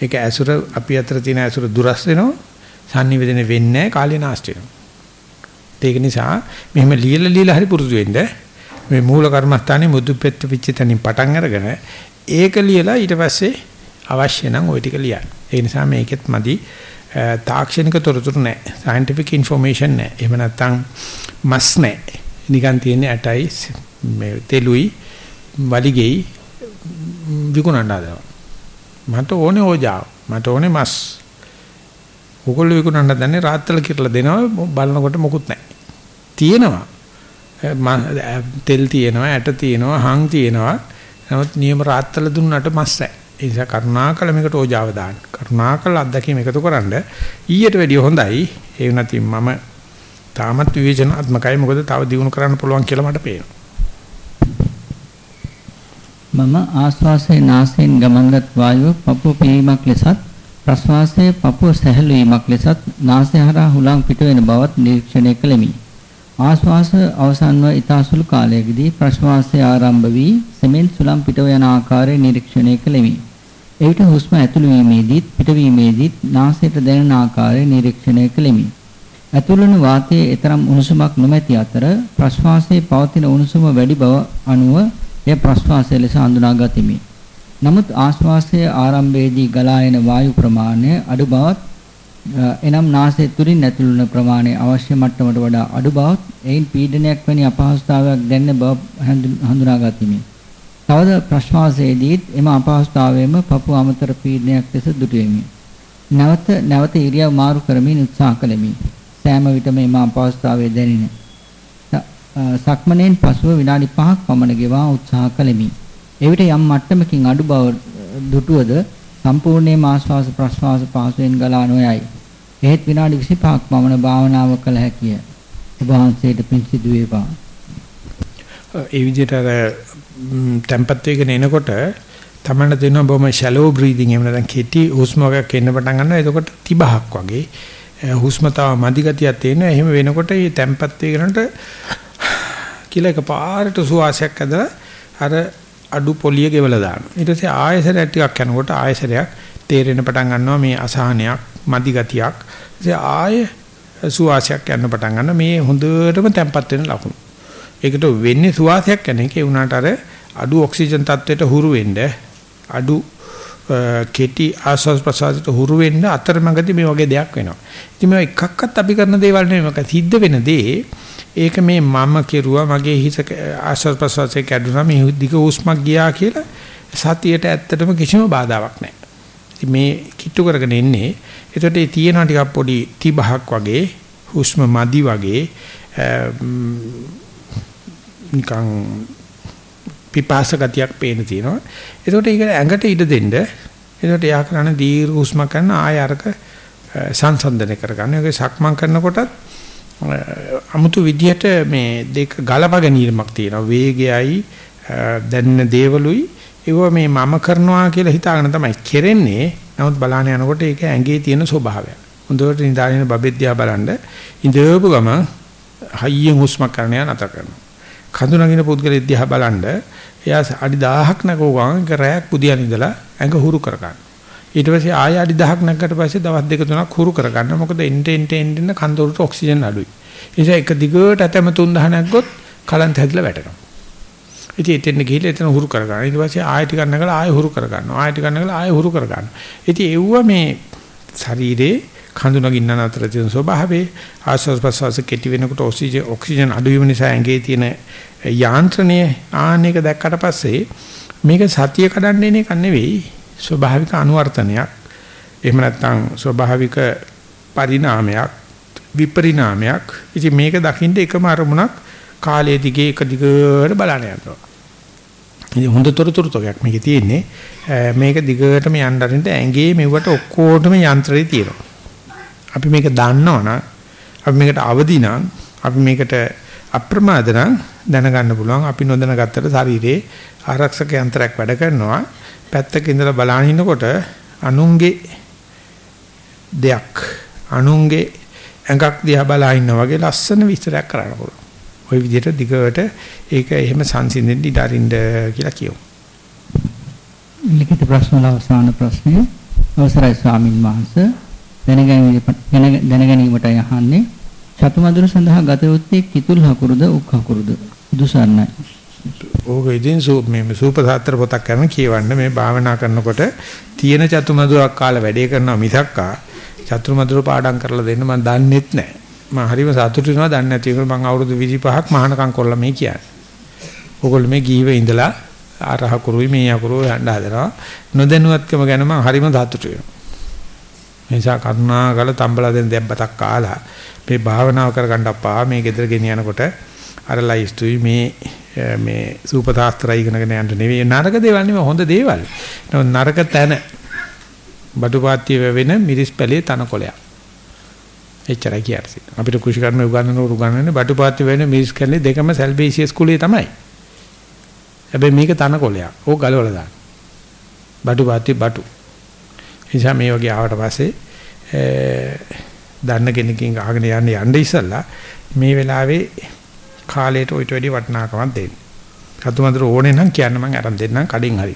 ඒක ඇසුර අපි අතර තියෙන ඇසුර දුරස් වෙනවා. Sannivedana වෙන්නේ නැහැ කාලේ නාස්ති වෙනවා. ඒක නිසා මෙහෙම ලියලා ලියලා හරි පුරුදු වෙන්න මේ මූල කර්මස්ථානේ මුදුපෙත්ත පිච්චිතනින් පටන් අරගෙන ඒක ලියලා ඊට පස්සේ අවශ්‍ය නම් ওই ටික ලියන්න. ඒ නිසා මේකෙත් මදි තාක්ෂණික තොරතුරු නැහැ. scientific information නැහැ. එහෙම නැත්නම් මස් නැහැ. නිකන් තියෙන ඇටයි මේ තෙලුයි වලිගෙයි විකුණන්න හදනවා. මට ඕනේ ඕජාව. මට ඕනේ මස්. ඔගොල්ලෝ විකුණන්න දන්නේ රාත්තල කිරලා දෙනවා බලනකොට මොකුත් නැහැ. තියෙනවා. තෙල් තියෙනවා, ඇට තියෙනවා, හං තියෙනවා. නමුත් නියම රාත්තල දුන්නට මස් නැහැ. ඒ නිසා කරුණාකර මේකට ඕජාව දාන්න. කරුණාකර අත්දැකීම එකතු කරන්න ඊට වැඩිය හොඳයි. ඒ වුණත් මම තාමත් විවේචනාත්මකයි මොකද තව දිනු කරන්න පුළුවන් කියලා මට පේනවා. මම ආශ්වාසයේ නාසයෙන් ගමන්ගත් වායුව පපුව පිරීමක් ලෙසත් ප්‍රශ්වාසයේ පපුව සැහැල්ලු වීමක් ලෙසත් නාසය හරහා හුලං පිට වෙන බවත් නිරීක්ෂණය කළෙමි. ආශ්වාස අවසන්ව ඊතාසුළු කාලයකදී ප්‍රශ්වාසය ආරම්භ වී සෙමෙන් සුලම් පිට යන ආකාරය නිරීක්ෂණය කළෙමි. එවිට හුස්ම ඇතුළු වීමේදීත් පිටවීමේදීත් නාසයට දැනෙන ආකාරය නිරීක්ෂණය කළෙමි. ඇතුළන වාතයේ ඊතරම් උණුසුමක් නොමැති අතර ප්‍රශ්වාසයේ පවතින උණුසුම වැඩි බව අනුව එය ප්‍රශ්වාසය ලෙස හඳුනා ගතිමි. නමුත් ආශ්වාසයේ ආරම්භයේදී ගලා එන වායු ප්‍රමාණය අඩු බවත් එනම් නාසය තුලින් ඇතුළු වන ප්‍රමාණය අවශ්‍ය මට්ටමට වඩා අඩු බවත් එයින් පීඩනයක් වැනි අපහසුතාවයක් දැනෙන බව හඳුනාගතිමි. තවද ප්‍රශ්වාසයේදීත් එම අපහසුතාවයම පපුව අමතර පීඩනයක් ලෙස දුටුවෙමි. නැවත නැවත ඉරියව් මාරු කරමින් උත්සාහ කළෙමි. සෑම විටම එම අපහසුතාවය දැනින. සක්මණෙන් පසුව විනාඩි 5ක් පමණ ගෙවා උත්සාහ කළෙමි. එවිට යම් මට්ටමකින් අඩු බව දුටුවද සම්පූර්ණයෙන්ම ආශ්වාස ප්‍රශ්වාස පාසුවෙන් ගලා නොයයි. එහෙත් විනාඩි 25ක් පමණ භාවනාව කළ හැකිය. ඔබ වහන්සේට පින් සිදු වේවා. ඒ විදිහට අර tempat වෙගෙන එනකොට තමන්න දෙනවා බොහොම shallow breathing එහෙම නැත්නම් කෙටි හුස්ම වගේක් එන්න පටන් ගන්නවා. එතකොට 30ක් වගේ හුස්ම තව මදි ගතියක් තියෙනවා. එහෙම වෙනකොට මේ tempat වෙනකොට කියලා එකපාරට සුවාසයක් ඇදලා අර අඩු පොලිය ගෙවලා දානවා. ඊට පස්සේ ආයසරයක් ටිකක් යනකොට ආයසරයක් තේරෙන පටන් ගන්නවා මේ අසහනයක්, මදි ගතියක්. ඉතින් ආය සුවාසයක් යන්න පටන් ගන්නවා. මේ හොඳටම තැම්පත් වෙන ලකුණු. ඒකට වෙන්නේ සුවාසයක් යන එක. ඒ වුණාට අර අඩු ඔක්සිජන් තත්ත්වයට හුරු වෙන්න අඩු කෙටි ආස්වාස් ප්‍රසාරයට හුරු වෙන්න අතරමඟදී මේ වගේ දෙයක් වෙනවා. ඉතින් මේ එකක්වත් අපි කරන දේවල් නෙවෙයි මේක සිද්ධ වෙන දේ. ඒක මේ මම කෙරුවා මගේ හිස ආස්වාස් ප්‍රසාරයේ කැඩුනා මේ දිග උස්මක් ගියා කියලා සතියට ඇත්තටම කිසිම බාධාවක් නැහැ. ඉතින් මේ කිට්ටු කරගෙන ඉන්නේ. ඒකට ඒ තියෙනවා ටිකක් පොඩි 30ක් වගේ හුස්ම මදි වගේ නිකන් පිපාස ගතියක් පේන තියෙනවා. ඒකට ඒක ඇඟට ඉඩ දෙන්න. ඒකට යා කරන දීර්ඝ හුස්ම ගන්න ආය අරක සංසන්දනය කරගන්න. ඒක සක්මන් කරනකොටත් අමුතු විදියට මේ දෙක ගලප ගැනීමක් තියෙනවා. වේගයයි දැනෙන දේවලුයි ඒව මේ මම කරනවා කියලා හිතාගෙන තමයි කෙරෙන්නේ. නමුත් බලාන යනකොට ඒක ඇඟේ තියෙන ස්වභාවය. හොඳට නිදාගෙන බබෙද්දියා බලන්න ඉඳපු ගම හයියෙන් හුස්ම කරන යන අත කරනවා. කඳු නගින පුද්ගලෙක් දිහා බලන්න එයා අඩි 1000ක් නැගෝ ගමන් රැයක් පුදියන් ඉඳලා ඇඟ හුරු කර ගන්න. ඊට පස්සේ ආය අඩි 1000ක් නැග්ගට පස්සේ දවස් දෙක තුනක් හුරු කර ගන්න. මොකද එන්ට එන්ට එන්ට කන්දරට ඔක්සිජන් අඩුයි. ඒ නිසා එක දිගට ඇතම 3000 නැග්ගොත් කලන්ත හැදිලා වැටෙනවා. ඉතින් එතෙන් ගිහිල්ලා එතන හුරු කර ගන්න. ඊට පස්සේ ආය ටිකක් නැගලා ආය හුරු කර ගන්නවා. ආය ටිකක් නැගලා ආය හුරු කර ගන්නවා. ඉතින් එව්ව මේ ශරීරේ කඳුනගින්න අතර තියෙන ස්වභාවයේ ආශ්වාස ප්‍රශ්වාස කෙටි වෙනකොට ඔක්සිජන් ඔක්සිජන් අඩු වීම නිසා ඇඟේ තියෙන යාන්ත්‍රණය ආන්නේක දැක්කට පස්සේ මේක සතිය කඩන්න එන එක නෙවෙයි ස්වභාවික අනුවර්තනයක්. එහෙම නැත්නම් ස්වභාවික පරිණාමයක් විපරිණාමයක්. ඉතින් මේක දකින්න එකම අරමුණක් කාලයේ දිගේ එක දිගට බලන්න යනවා. ඉතින් හොඳ තොරතුරු තෝගයක් මේකේ තියෙන්නේ. මේක දිගටම යන්න අරින්ට ඇඟේ මෙවට ඔක්කොටම යන්ත්‍රය තියෙනවා. අපි මේක දන්නවනම් අපි මේකට අවදි නම් අපි මේකට අප්‍රමාද නම් දැනගන්න පුළුවන්. අපි නොදැන ගත්තට ශරීරේ ආරක්ෂක යන්ත්‍රයක් වැඩ කරනවා. පැත්තක ඉඳලා බලන ඉන්නකොට අනුන්ගේ දෙයක් අනුන්ගේ ඇඟක් දිහා බලා ඉන්නා වගේ ලස්සන විස්තරයක් කරන්න පුළුවන්. ওই විදිහට දිගට ඒක එහෙම සංසිඳෙන්න ඉඩ අරින්න කියලා කියමු. ලිඛිත ප්‍රශ්න වල අවසාන ප්‍රශ්නය අවසරයි ස්වාමින් වහන්සේ දැනගැනීමට යහන්නේ චතුමදුර සඳහා ගත යුත්තේ කිතුල් හකුරුද උක් හකුරුද දුසන්නයි. ඕක ඉතින් මේ සූපසාත්‍ර පොතක් කරන කියවන්න මේ භාවනා කරනකොට තියෙන චතුමදුරක් කාලා වැඩේ කරනවා මිසක්කා චතුමදුර පාඩම් කරලා දෙන්න මම දන්නෙත් නැහැ. මම හරිම සතුටු වෙනවා දන්නේ නැති එක මම අවුරුදු 25ක් මහානකම් කරලා මේ කියන්නේ. ඕගොල්ලෝ මේ ගීවේ ඉඳලා අරහ කුරුයි මේ අකුරු යන්න හදනවා. නොදැනුවත්කම ගැන මම හරිම සතුටු වෙනවා. නිසා කරුණාකර තම්බලා දෙන දෙබ්බතක් කාලා මේ භාවනාව කරගන්න අප්පා මේ ගෙදර ගෙනියනකොට අර ලයිස්තුයි මේ මේ සූපතාස්ත්‍රය ඉගෙනගෙන යන්න නෙවෙයි නරක දේවල් නෙවෙයි හොඳ දේවල්. නරක තැන බඩුපාත්‍ය වෙන මිරිස් පැලේ තනකොලයක්. එච්චරයි කියන්නේ. අපිට කුෂිකර්ම උගන්වනකොට උගන්වන්නේ බඩුපාත්‍ය වෙන මිරිස් කැලේ දෙකම සල්බේසියස් කුලේ තමයි. හැබැයි මේක තනකොලයක්. ඕක ගලවලා දාන්න. බඩුපාත්‍ය බඩු. නිසා මේ වගේ ආවට පස්සේ දන්න කෙනකින් අහගෙන යන්න යන්න ඉස්සලා මේ වෙලාවේ කාලයට ඔයිට වැඩි වටිනාකමක් දෙන්න. කතුමන්තර ඕනේ නම් කියන්න මම අරන් දෙන්නම් කඩෙන් හරි.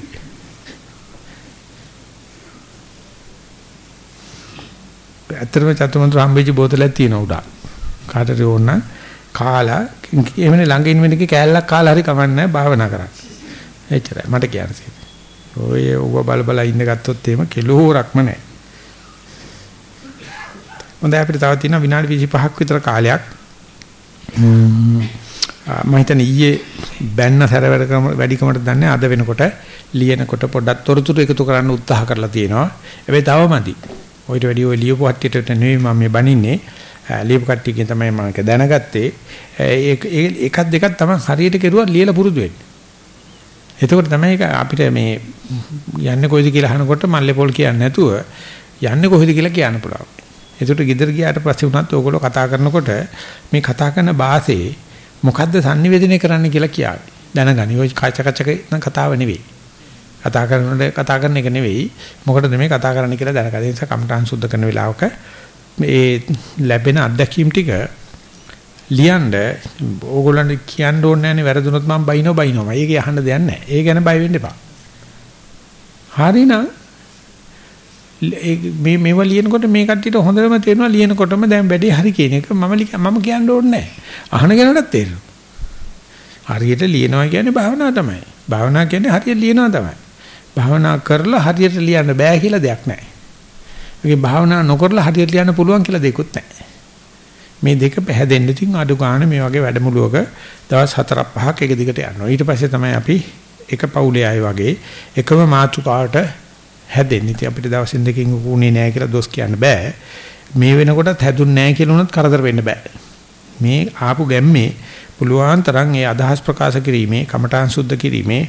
ඇත්තටම චතුමන්තර හම්බෙච්ච බෝතලයක් තියෙනවා උඩ. කාටද ඕන කාලා එමනේ ළඟ ඉන්න වෙනකේ කෑල්ලක් කාලා හරි කමන්නේ භාවනා කරන්න. එච්චරයි මට කියන්න තියෙන්නේ. ඔය ඌව බල බල ඉන්න ගත්තොත් එහෙම කෙලෝරක්ම නැහැ. හොඳයි අපිට තව තියෙනවා විනාඩි 25ක් විතර කාලයක්. මම හිතන්නේ ඊයේ බැන්න සැර වැඩ කරන වැඩිකමට දන්නේ අද වෙනකොට ලියනකොට පොඩ්ඩක් තොරතුරු එකතු කරන්න උත්සාහ කරලා තියෙනවා. හැබැයි තවමදි. ඔයිට වැඩි ඔය ලියපු කට්ටියට නෙවෙයි මම මේ බනින්නේ. ලියපු කට්ටියකින් තමයි මම ඒක දැනගත්තේ. ඒකක් දෙකක් තමයි හරියට කෙරුවා ලියලා පුරුදු වෙන්නේ. එතකොට තමයි අපිට මේ යන්නේ කොයිද කියලා අහනකොට මල්ලේ පොල් කියන්නේ නැතුව යන්නේ කොහෙද කියලා කියන්න පුළුවන්. එතකොට ගෙදර ගියාට පස්සේ උනත් ඕගොල්ලෝ කතා කරනකොට මේ කතා කරන භාෂේ මොකද්ද sannivedanaya කරන්න කියලා කියාවි. දැනගනි. ඔය කච කචක කතාව නෙවෙයි. කතා කරනකොට කතා කරන එක නෙවෙයි. මොකටද මේ කතා කරන්න කියලා දැනගන්න. ඒ නිසා කමඨාන් සුද්ධ කරන වෙලාවක මේ ලැබෙන අත්දැකීම් ටික ලියන්න ඕගොල්ලන්ට කියන්න ඕනේ නැහැනේ වැරදුනොත් මම බයිනෝ බයිනෝ. ඒක අහන්න දෙයක් නැහැ. ඒ ගැන බය වෙන්න එපා. හරිනම් මේ මේව ලියනකොට මේ කට්ටියට හොඳටම තේරෙනවා ලියනකොටම දැන් වැඩේ හරි කියන එක මම මම කියන්න ඕනේ නැහැ. අහන කෙනාටත් තේරෙනවා. හරියට ලියනවා කියන්නේ භාවනාව තමයි. භාවනාව කියන්නේ හරියට ලියනවා තමයි. භාවනා කරලා හරියට ලියන්න බෑ කියලා දෙයක් නැහැ. ඒකේ භාවනා නොකරලා හරියට ලියන්න පුළුවන් කියලා දෙයක්වත් නැහැ. මේ දෙක පැහැදෙන්න ඉතින් අඩු ගන්න මේ වගේ වැඩමුළුවක දවස් 4 5ක් එක දිගට යනවා. ඊට පස්සේ තමයි අපි එක පවුලේ අය වගේ එකම මාතෘකාවට හැදෙන්නේ. ඉතින් අපිට දවසින් දෙකකින් උුනේ නැහැ කියලා දොස් කියන්න බෑ. මේ වෙනකොටත් හැදුන්නේ නැහැ කියලා උනත් කරදර වෙන්න බෑ. මේ ආපු ගැම්මේ පුළුවන් තරම් ඒ අදහස් ප්‍රකාශ කිරීමේ, කමඨාන් සුද්ධ කිරීමේ,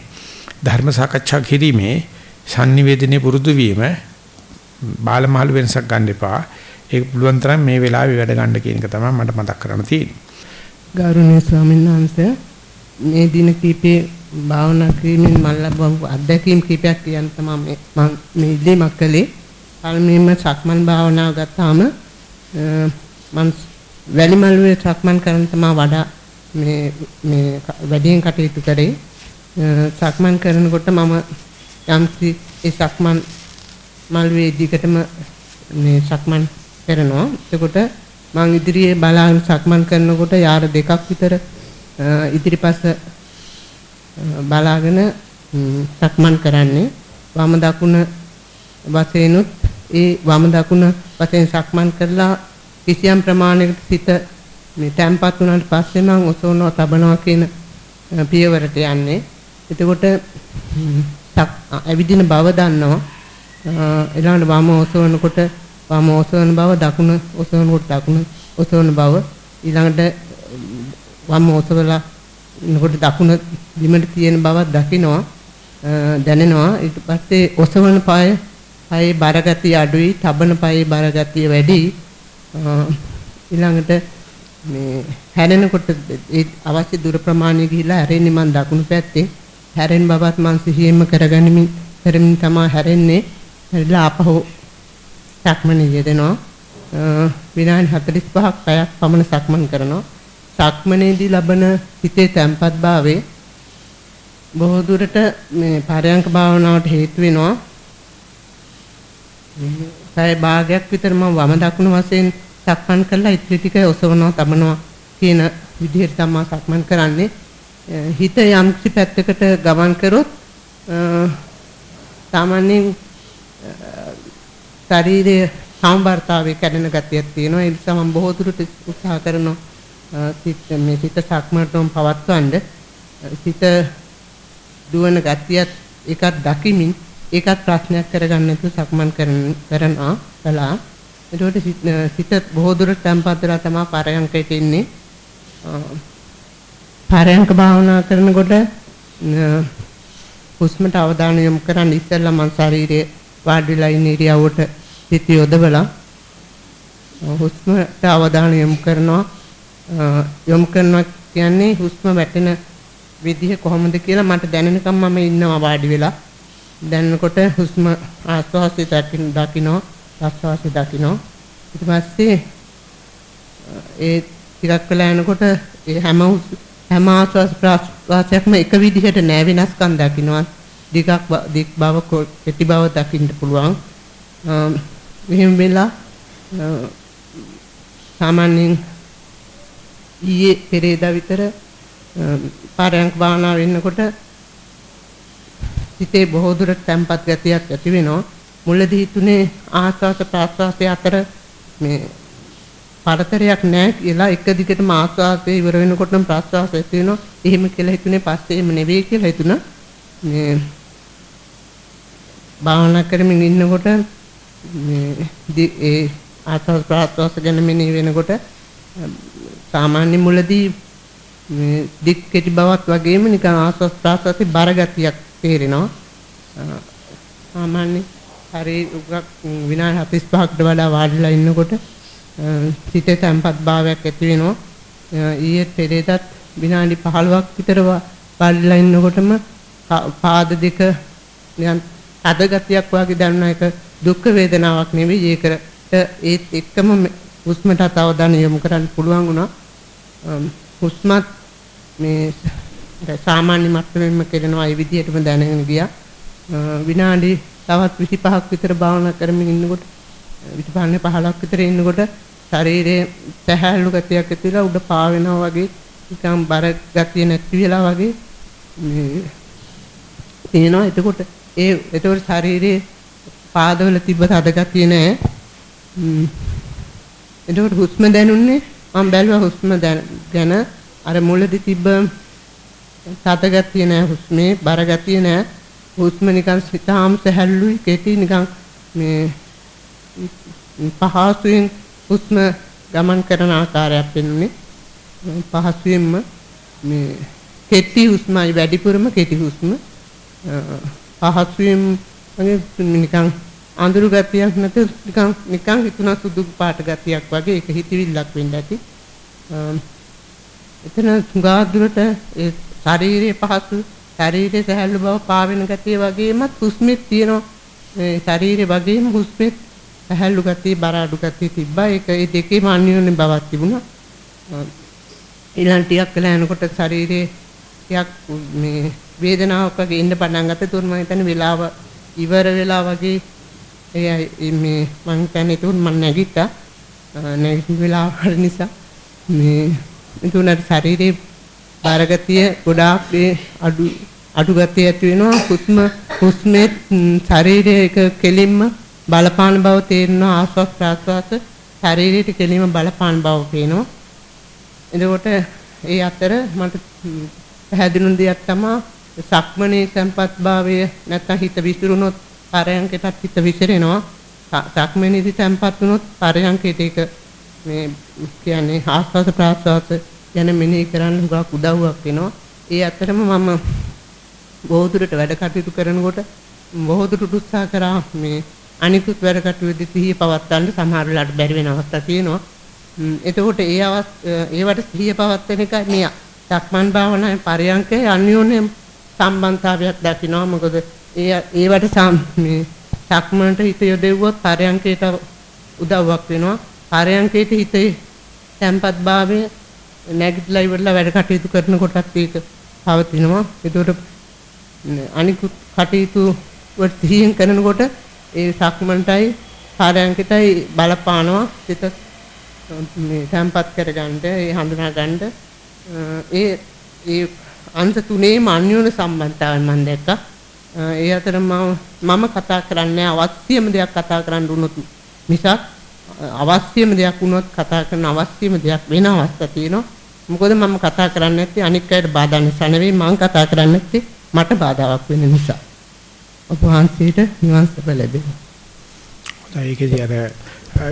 ධර්ම සාකච්ඡා කිරීමේ sannivedanaye පුරුදු වීම බාලමහල් වෙනසක් ගන්න එපා. ඒක පුළුවන් තරම් මේ වෙලාවේ වැඩ ගන්න කියන එක තමයි මට මතක් කරන්න තියෙන්නේ. ගෞරවනීය ස්වාමීන් වහන්සේ මේ දින කීපේ භාවනා කිරීමෙන් මම ලැබුව අත්දැකීම් කීපයක් කියන්න තමයි මම මේ ඉල්ලීමක් කළේ. පළමුවෙන්ම සක්මන් භාවනාව ගත්තාම මම වැලිමල්ුවේ සක්මන් කරන තමයි වඩා මේ මේ වැඩියෙන් කටයුතු කරේ. සක්මන් කරනකොට මම යම්කි ඒ සක්මන් මල්ුවේ දිගටම මේ සක්මන් කරනවා. එතකොට මම ඉදිරියේ බලාගෙන සක්මන් කරනකොට යාර දෙකක් විතර ඉදිරිපස බලාගෙන සක්මන් කරන්නේ වම දකුණ වශයෙන්ුත් ඒ වම දකුණ වශයෙන් සක්මන් කරලා කිසියම් ප්‍රමාණයකට සිත මේ තැම්පත් වුණාට පස්සේ මම ඔසවනවා තබනවා කියන පියවරට යන්නේ. එතකොට ඇවිදින බව දන්නවා. ඊළඟට වම ඔසවනකොට වම ඔසවන බව දකුණ ඔසවනකොට දකුණ ඔසවන බව ඊළඟට වම් ඔසවලා නකොට දකුණ බිමට තියෙන බවක් දකිනවා දැනෙනවා. ඊට පස්සේ ඔසවන පාය පායේ බරගතිය අඩුයි තබන පායේ බරගතිය වැඩි. ඊළඟට මේ හැරෙනකොට ඒ අවශ්‍ය දුර ප්‍රමාණය ගිහිලා හැරෙන්නේ මම දකුණු පැත්තේ. හැරෙන බවත් මම සිහියෙන්ම කරගනිමින් කරමින් තමයි හැරෙන්නේ. හැරිලා ආපහු සක්මනේ යෙදෙනවා. විනාඩි 45ක් පැයක් පමණ සක්මන් කරනවා. සක්මනේදී ලබන හිතේ තැම්පත් භාවයේ බොහෝ දුරට මේ පරයන්ක භාවනාවට හේතු වෙනවා. පැය භාගයක් විතර මම වම දකුණු වශයෙන් සක්මන් කරලා ඉතිරි ටික ඔසවනවා තබනවා කියන විදිහට තමයි සක්මන් කරන්නේ. හිත යම් කිසි පැත්තකට ගමන් කරොත් සාමාන්‍යයෙන් ශරීරයේ සම්බර්තාවයේ කැඩෙන ගතියක් තියෙනවා. ඒ නිසා මම බොහෝ දුරට උත්සාහ කරනවා සිත මේ සිත සක්මනටම පවත්වන්න සිත දුවන ගතියත් ඒකත් දකිමින් ඒකත් ප්‍රශ්නයක් කරගන්න නැතුව සක්මන් කරන කරනවා කළා. එතකොට සිත බොහෝ දුරට තැම්පත් වෙලා තමයි පරයන්කයට ඉන්නේ පරයන්ක භාවනා කරනකොට හුස්මට අවධානය යොමු කරන් ඉස්සෙල්ලා මම ශරීරයේ වාඩි වෙලා ඉන්න ඉරියව්වට සිත යොදවලා හුස්මට අවධානය යොමු කරනවා. යොමු කරනවා කියන්නේ හුස්ම වැටෙන විදිහ කොහොමද කියලා මට දැනෙනකම් මම ඉන්නවා වාඩි වෙලා. දැනනකොට හුස්ම ආස්වාසිත දකින්න ආස්වාසිත දකින්න ඊට පස්සේ ඒ ටිකක් වෙලා යනකොට ඒ හැම හැම ආස්වාස් ප්‍රාස්වාසයක්ම එක විදිහට නෑ වෙනස්කම් දකින්නවා දිගක් දික් බව කෙටි බව දකින්න පුළුවන්. මෙහෙම වෙලා සාමාන්‍යයෙන් ඊයේ පෙරේදා විතර පාරයන්ක භාවනා වෙන්නකොට සිතේ බොහෝ දුරට තැම්පත් ගතියක් ඇති වෙනවා. මුලදී හිතුනේ ආස්වාස ප්‍රාස්වාසය අතර මේ පරතරයක් නැහැ කියලා එක දිගටම ආස්වාසය ඉවර වෙනකොටම ප්‍රාස්වාසය තියෙනවා. එහෙම කියලා හිතුනේ පස්සේ එහෙම නෙවෙයි කියලා හිතුණා. මේ භාවනා කරමින් ඉන්නකොට මේ ඒ ආස්වාද ප්‍රාස්වාස ගැන මෙනෙහි වෙනකොට සාමාන්‍ය මුලදී මේ දික් කෙටි බවක් වගේම නිකන් ආස්වාද ප්‍රාස්වාසයේ බර ගතියක් තේරෙනවා. සාමාන්‍ය හරි උගක් විනාඩි 45කට වඩා වාඩිලා ඉන්නකොට සිතේ තැම්පත් භාවයක් ඇති වෙනවා. ඊයේ පෙරේදත් විනාඩි 15ක් විතර වාඩිලා ඉන්නකොටම පාද දෙක නිකන් අද ගතියක් වගේ දැනුණා ඒක දුක් වේදනාවක් නෙවෙයි ඒකට ඒත් එක්කම හුස්මට අවධානය යොමු කරන්න පුළුවන් වුණා. හුස්මත් මේ සාමාන්‍ය මට්ටමෙන්ම කරනවා ඒ විදිහටම දැනගෙන ගියා. විනාඩි තවත් 25ක් විතර භාවනා කරමින් ඉන්නකොට 25 15ක් විතර ඉන්නකොට ශරීරයේ පැහැල්ලු ගතියක් ඇති වෙලා උඩ පාවෙනවා වගේ නිකන් බර ගතිය නැති වෙලා වගේ මේ තියෙනවා. එතකොට ඒ එතකොට ශරීරයේ පාදවල තිබ්බ තද ගතිය නෑ. එතකොට හුස්ම දැනුන්නේ? මම බැලුවා හුස්ම ගැන. අර මුලදී තිබ්බ තද ගතිය නෑ හුස්මේ බර ගතිය නෑ. හුස්ම නිකන් සිතාම් සැහැල්ලුයි කෙටි නිකන් මේ පහසුවෙන් හුස්ම ගමන් කරන ආකාරයක් වෙනුනේ පහසුවෙන්ම මේ කෙටි හුස්මයි වැඩිපුරම කෙටි හුස්ම. පහසුවෙන් නිකන් අඳුරු ගතියක් නැත. නිකන් නිකන් හිතුණා සුදු පාට ගතියක් වගේ ඒක හිතවිල්ලක් වෙන්න ඇති. එතන සුගා දුරට ඒ ශාරීරික පහසු ශරීරයේ සැහැල්ලු බව පාවෙන ගතිය වගේමත් හුස්මෙත් තියෙනවා. මේ ශරීරයේ වගේම හුස්මෙත් සැහැල්ලු ගතිය බර අඩු ගතිය තිබ්බා. ඒක ඒ දෙකේම අන්‍යෝන්‍ය බවක් තිබුණා. ඊළඟ ටිකක් වෙලා යනකොට ශරීරයේ ටිකක් මේ වේදනාවක් වගේ ඉන්න පටන් ගත්තා තුන් මම හිතන්නේ වෙලාව ඉවර වෙලා වගේ ඒ මේ මම හිතන්නේ තුන් මම නැගිට්ටා. නැගිටින වෙලාව නිසා මේ තුනට ශරීරයේ බාරගතිය ගොඩාක් අඩු අඩු ගතිය ඇති වෙනවා. හුස්ම හුස්මේ ශරීරයේ එක කෙලින්ම බලපාන බව තේරෙනවා. ආස්වාස් ප්‍රාස්වාස ශරීරයට කෙලින්ම බලපාන බව පේනවා. එතකොට ඒ අතර මට පැහැදිලුන දෙයක් තමයි සක්මනේ සම්පත් භාවය නැත්නම් හිත විසිරුණොත් පරයන්කටත් හිත විසිරෙනවා සක්මනේදී සම්පත් වුණොත් පරයන්කයට ඒක මේ කියන්නේ ආස්වාද ප්‍රාස්වාද යන මෙනෙහි කරන්න හුඟක් උදව්වක් වෙනවා. ඒ අතරම මම බොහෝ දුරට වැඩ කටයුතු කරනකොට බොහෝ දුරට උත්සාහ කරා මේ අනිකුත් වැඩ කටයුතු සිහිය පවත්වන්න සමහර වෙලාවට බැරි වෙන අවස්ථා තියෙනවා. එතකොට ඒ අවස් ඒවට සිහිය පවත්වන එක මේ සක්මන් භාවනාවේ පරයන්කේ අන්‍යෝන්‍ය සම්බන්ධතාවයක් දකිනවා. මොකද ඒ ඒවට මේ සක්මනට හිත යොදෙව්වොත් පරයන්කේට උදව්වක් වෙනවා. පරයන්කේට හිතේ තැම්පත් භාවය නැගිටලා ඉවරලා වැඩ කටයුතු කරනකොටත් ඒක පවතිනවා. ඒකට අනිකුත් කටයුතු වලට සිහියෙන් කරනකොට ඒ සක්මන්ටයි පාරයන්කටයි බලපානවා. සිත මේ තැම්පත් කරගන්න, ඒ හඳුනා ගන්න ඒ ඒ අන්ත තුනේම අන්‍යෝන්‍ය සම්බන්ධතාවය මම දැක්කා. ඒ අතර මම මම කතා කරන්නේ අවශ්‍යම දෙයක් කතා කරන්න උනොත් මිසක් අවශ්‍යම දෙයක් වුණොත් කතා කරන අවශ්‍යම දෙයක් වෙන අවස්ථා තියෙනවා. මොකද මම කතා කරන්නේ නැත්තේ අනික් අයට බාධා නිසා නෙවෙයි මම කතා කරන්නේ නැත්තේ මට බාධාවක් වෙන නිසා. ඔබ වහන්සේට නිවන් සුව ලැබේවා. හොඳයි ඒකදී අර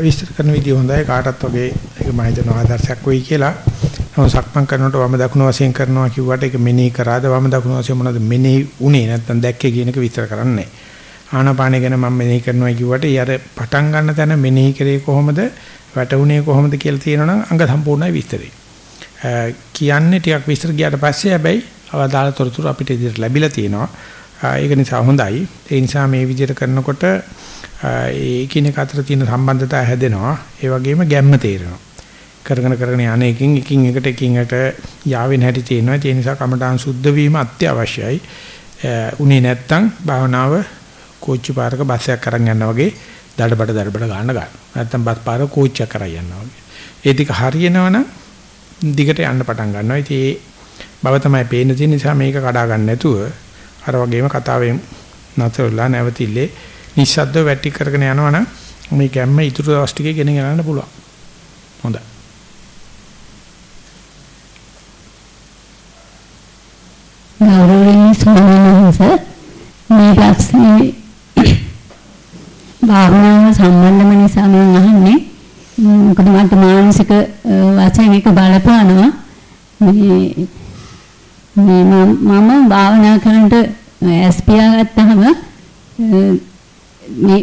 විස්තර කරන විදිය හොඳයි කාටත් වගේ ඒක මම හිතනවා ආදර්ශයක් වෙයි කියලා. නමුත් සක්මන් කරනකොට වම දකුණු වශයෙන් කරනවා කිව්වට ඒක මෙනෙහි කරාද වම දකුණු වශයෙන් මොනවද මෙනෙහි උනේ නැත්නම් දැක්කේ කියන එක විස්තර කරන්නේ ආනාපානය ගැන මම මෙනෙහි කරනවා කිව්වට ඒ අර පටන් ගන්න තැන මෙනෙහි කරේ කොහොමද වැටුනේ කොහොමද කියලා තියෙනවනම් අංග සම්පූර්ණයි විස්තරේ. කියන්නේ ටිකක් විස්තර ගියාට පස්සේ හැබැයි අවදාළ තොරතුරු අපිට ඉදිරියට ලැබිලා තියෙනවා. ඒක නිසා හොඳයි. ඒ නිසා මේ විදිහට කරනකොට ඒ කිනෙක අතර තියෙන සම්බන්ධතාවය හැදෙනවා. ඒ වගේම ගැම්ම තේරෙනවා. කරගෙන කරගෙන යන එකකින් එකින් එකට එකින් එකට යාවෙන හැටි තියෙනවා. ඒ නිසා කමඨාන් සුද්ධ වීම අත්‍යවශ්‍යයි. උනේ නැත්තම් භාවනාව කෝච්චි පාරක බස් එකක් අරන් යනවා වගේ දඩබඩ දඩබඩ ගන්න ගන්න. නැත්තම් බස් පාර කෝච්චියක් කරන් යනවා වගේ. ඒ ටික හරියනවනම් දිගට යන්න පටන් ගන්නවා. ඉතින් ඒ බව තමයි පේන තියෙන නිසා මේක කඩා ගන්න නැතුව අර වගේම කතාවෙන් නතරලා නැවතිල්ලේ නිස්සද්දව වැටි කරගෙන යනවනම් මේ ගැම්ම ඉතුරු දවස් ටිකේ ගෙන යන්න පුළුවන්. හොඳයි. ගෞරවනීය ස්වාමීන් වහන්සේ මේ ප්‍රශ්නේ භාවනාව සම්බන්ධම නිසා මම අහන්නේ. මොකද මට මානසික වශයෙන් එක බලපානවා. මේ මේ මම භාවනා කරනට ඇස් පියාගත්තාම මේ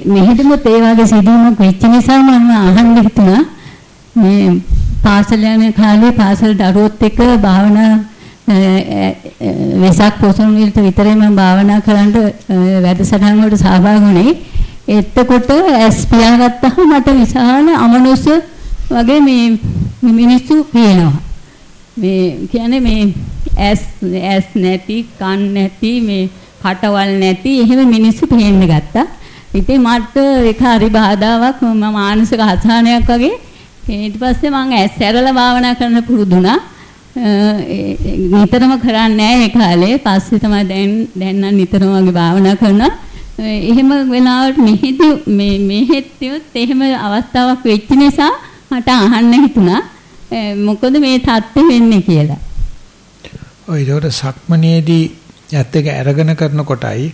මෙහෙදමුත් ඒ වගේ සිදුවීමක් වෙච්ච නිසා මම අහන්න හිතුණා. මේ පාසල යන කාලේ පාසල් දරුවොත් එක්ක භාවනා වෙසක් පොසොන් වලට විතරයි මම භාවනා කරන්න වැඩසටහන් වලට සහභාගී වුණේ. එතකොට ඇස් පියාගත්තාම මට විශාල අමනුෂ්‍ය වගේ මේ මිනිස්සු පේනවා. මේ කියන්නේ මේ ඇස් ඇස් නැති, කන් නැති, මේ කටවල් නැති එහෙම මිනිස්සු පේන්න ගත්තා. ඉතින් මට ඒක හරි බාධාවක් මම මානසික අසහනයක් වගේ ඊට පස්සේ මම ඇස් ඇරලා භාවනා කරන්න පුරුදුනා. නිතරම කරන්නේ නැහැ ඒ කාලේ. පස්සේ තමයි දැන් දැන් නම් නිතරම වගේ භාවනා කරනවා. එහෙම වෙලාවට මෙහෙදි මේ මෙහෙත්ියොත් එහෙම අවස්ථාවක් වෙච්ච නිසා මට අහන්න හිතුණා. මොකද මේ தත්ත්වෙ වෙන්නේ කියලා. ඔය ඒකට සක්මනේදී ඇත්ත එක අරගෙන කරන කොටයි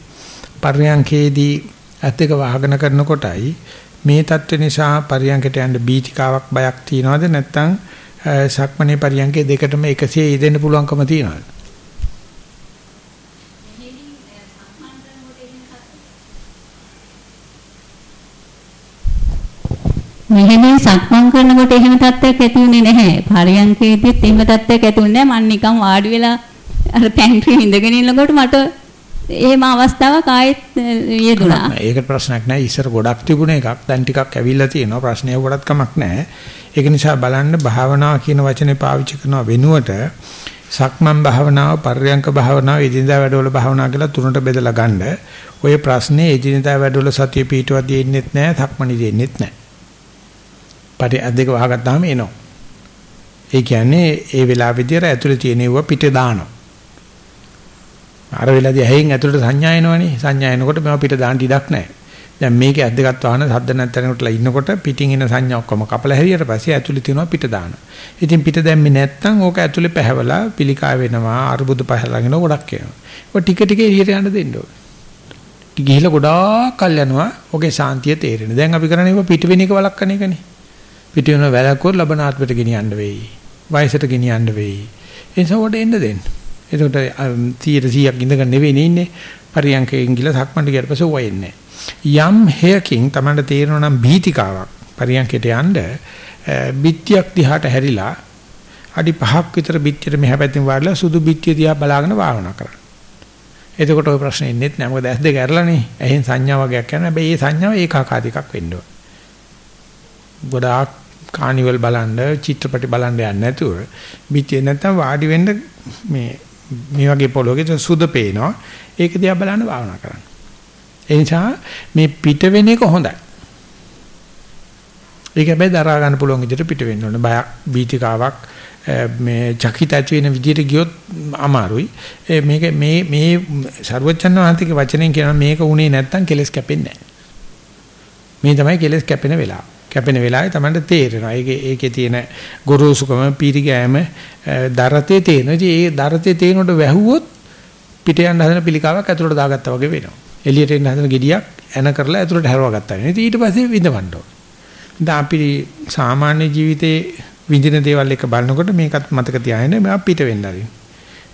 පර්යංකේදී ඇත්ත එක වහගෙන කරන කොටයි මේ தත්ත්ව නිසා පර්යංකයට යන්න බීතිකාවක් බයක් තියනවද නැත්නම් සක්මණේ පරියන්කේ දෙකටම එකසේ යෙදෙන්න පුළුවන්කම තියෙනවා. මෙහෙම සක්මන් කරනකොට එහෙම තත්ත්වයක් ඇති වෙන්නේ නැහැ. පරියන්කේදීත් එහෙම තත්ත්වයක් ඇති වෙන්නේ නැහැ. මම නිකන් වාඩි වෙලා අර පැන්ට්‍රි ඉඳගෙන ඉන්නකොට මට එහෙම අවස්ථාවක් ආයෙත් යෙදුණා. ඒකට ප්‍රශ්නයක් නැහැ. ඉස්සර ගොඩක් තිබුණ එකක්. දැන් ටිකක් ඇවිල්ලා තියෙනවා. ප්‍රශ්නයක් ගොඩක් කමක් නැහැ. ඒක නිසා බලන්න භාවනාව කියන වචනේ පාවිච්චි කරන වෙනුවට සක්මන් භාවනාව, පර්යංක භාවනාව, එදිනදා වැඩවල භාවනාව කියලා තුනට බෙදලා ගන්න. ඔය ප්‍රශ්නේ එදිනදා වැඩවල සතිය පිටුවක් දෙන්නෙත් නැහැ, සක්මණේ දෙන්නෙත් නැහැ. පරි අධික වහගත්තාම එනවා. ඒ කියන්නේ ඒ වෙලාවෙදී අර ඇතුලේ තියෙනව පිට දානවා. අර වෙලාවේදී ඇහෙන් ඇතුළට සංඥා එනවනේ. සංඥා එනකොට මේවා පිට දාන්න ඉඩක් නැහැ. දැන් මේකේ ඇද්දගත් වාහන සද්ද නැත්තරනකොටලා ඉන්නකොට පිටින් එන සංඥා ඔක්කොම කපලා හැරියට පස්සේ ඇතුළේ තියෙනවා පිට දානවා. ඉතින් පිට දැම්මේ නැත්නම් ඕක ඇතුළේ පැහැවලා පිළිකා වෙනවා, අරුබුදු පහලගෙන ගොඩක් එනවා. ඔය ටික ටික එළියට යන්න දෙන්න ඕනේ. ගිහිලා ගොඩාක් කල් යනවා. ඔගේ සාන්තිය තේරෙන්නේ. දැන් අපි කරන්නේ පිට වෙන එක වළක්වන එකනේ. පිට වෙන වැලකුව ලබන ආත්මයට ගෙනියන්න වෙයි. වයසට ගෙනියන්න වෙයි. ඒ නිසා උඩ එන්න දෙන්න. එතකොට 100ක් ඉඳගෙන නෙවෙයි ඉන්නේ. පරියන්කයෙන් ගිහලා සක්මන්ට ගියට පස්සේ වයෙන්නේ. යම් හේයකින් තමයි තේරෙනවා නම් බීතිකාවක් පරියන්කයට යන්න බිත්තියක් දිහාට හැරිලා අඩි 5ක් විතර බිත්තියට මෙහා පැත්තෙන් වාඩිලා සුදු බිත්තිය දිහා බලාගෙන භාවනා කරන්න. එතකොට ওই ප්‍රශ්නේ ඉන්නෙත් නෑ මොකද ඇස් දෙක ඇරලානේ. ඇහෙන් සංඥා වගේක් යනවා. හැබැයි ඒ සංඥාව ඒකාකාරීකක් වෙන්න ඕන. ගොඩාක් කානිවල් බලන්න චිත්‍රපටි බලන්න යන්නේ නැතුව බිත්තිය නැත්තම් වාඩි වෙන්න මේ මේ වගේ පොළොවේ සුද පේනවා. ඒක දිහා බලන්න භාවනා කරන්න. ඒ නිසා මේ පිට වෙන එක හොඳයි. ඒක හැබැයි දරා ගන්න පුළුවන් විදිහට පිට වෙන්න ඕනේ. බයක්, බීතිකාවක් මේ චකිත ඇති වෙන විදිහට ගියොත් අමාරුයි. මේක මේ මේ ਸਰවචන්න වහන්තික වචනෙන් කියනවා මේක උනේ නැත්තම් කෙලස් කැපෙන්නේ නැහැ. මේ තමයි කෙලස් කැපෙන වෙලාව. කැපෙන වෙලාවේ තමයි තේරෙනවා. ඒකේ ඒකේ තියෙන ගොරෝසුකම, පීරිගෑම, දරතේ තේරෙනවා. ඉතින් ඒ දරතේ තේනොට වැහුවොත් පිට යන්න හදන පිළිකාවක් ඇතුළට දාගත්තා වගේ වෙනවා. එළියට එන්න හදන ගෙඩියක් එන කරලා ඇතුළට හැරව ගත්තා. ඉතින් ඊට පස්සේ විඳවන්න ඕන. දැන් අපි සාමාන්‍ය ජීවිතේ විඳින දේවල් එක බලනකොට මේකත් මතක තියාගෙන මම පිට වෙන්න ආරින්.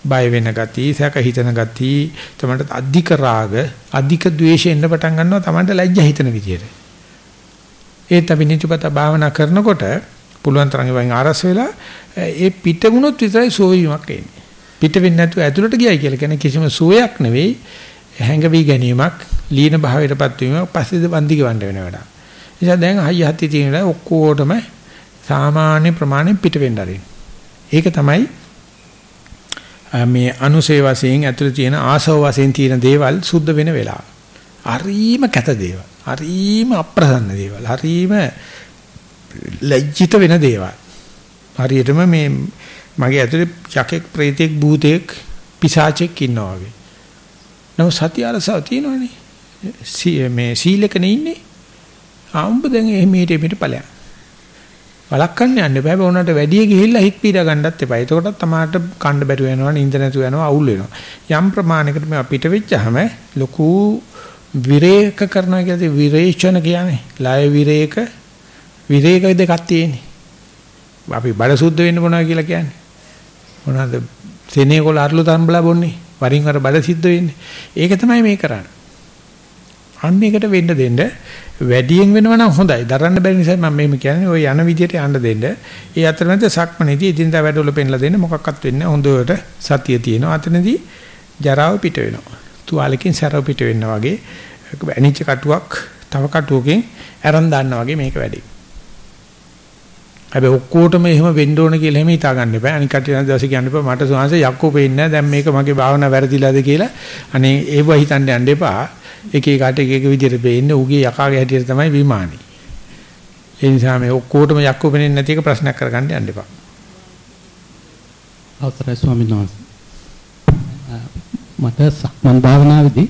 බය වෙන ගති, සැක හිතන ගති, තමයි අධික රාග, අධික ද්වේෂ එන්න පටන් ගන්නවා තමයි ලැජ්ජා හිතන විදියට. ඒත් අපි නිතිපත භාවනා කරනකොට පුළුවන් තරම් වයින් ආරස් වෙලා ඒ පිට වුණොත් විතරයි සෝවීමක් එන්නේ. පිට වෙන්නේ නැතුව ඇතුළට ගියයි කියලා කියන්නේ කිසිම සුවයක් නෙවෙයි හැඟවි ගැනීමක් ලීන භාවයටපත් වීම පස්සේ වන්දි ගවන්න වෙන වැඩක්. නිසා දැන් හයිය හති තියෙන ඔක්කොටම සාමාන්‍ය ප්‍රමාණයෙන් පිට වෙන්න ආරින්. ඒක තමයි මේ අනුසේ වශයෙන් ඇතුළේ තියෙන ආසව වශයෙන් තියෙන දේවල් සුද්ධ වෙන වෙලාව. හරීම කැත දේවල්. හරීම අප්‍රසන්න දේවල්. හරීම ලැජ්ජිත වෙන දේවල්. හරියටම මේ මගේ ඇතුලේ යකෙක් ප්‍රේතෙක් භූතෙක් පිසාචෙක් ඉන්නවා වගේ. නමුත් සතිය අරසාව තියෙනවනේ. මේ සීලකනේ ඉන්නේ. ආඹ දැන් එහෙමීට මෙහෙට ඵලයක්. වලක්වන්න යන්න බෑ. බොනට වැඩි ගිහිල්ලා හිත පීඩ ගන්නත් එපා. එතකොටත් තමාට කණ්ඩ බැරුව යනවා, නිින්ද නැතුව යනවා, අවුල් වෙනවා. යම් ප්‍රමාණයකට මේ පිට වෙච්චාම ලොකු විරේක කරනවා කියන්නේ විරේචන කියන්නේ. ලය විරේක විරේක දෙකක් තියෙන්නේ. අපි බඩ සුද්ධ වෙන්න මොනවා කියලා කියන්නේ. මොනවාද? සෙනේකොල අරලු තම්බලා බොන්නේ. වරින් වර බඩ සිද්ධ වෙන්නේ. ඒක තමයි මේ කරන්නේ. අන්න ඒකට වෙන්න දෙන්න වැඩියෙන් වෙනවා නම් හොඳයි. දරන්න බැරි නිසා මම මෙහෙම කියන්නේ ඔය යන විදියට යන්න දෙන්න. ඒ අතරමැද සක්මනේදී එදිනදා වැඩවල පෙන්ලා දෙන්න මොකක්වත් වෙන්නේ හොඳට සතිය තියෙනවා. අතනදී ජරාව පිට වෙනවා. තුවාලකින් සැරව පිට වෙනවා වගේ ඇනිච්ච කටුවක් තව කටුවකින් අරන් දාන්න වගේ මේක වැඩි. හැබැයි ඔක්කොටම එහෙම වෙන්න ඕන කියලා එහෙම හිතා ගන්න එපා. අනික කටියන දවසේ කියන්න එපා මට සුවංශ යක්කෝ පෙන්නේ නැහැ. දැන් මේක මගේ භාවනා වැරදිලාද කියලා. අනේ ඒව හිතන්න යන්න එපා. එක එකට එක එක විදිහට පෙන්නේ උගේ යකාගේ හැටියට තමයි විමානි. ඒ නිසා මේ ඔක්කොටම යක්කෝ පෙන්නේ නැති එක ප්‍රශ්නයක් කරගන්න යන්න එපා. අවසරයි ස්වාමීන් වහන්සේ. මට සක්මන් භාවනාවේදී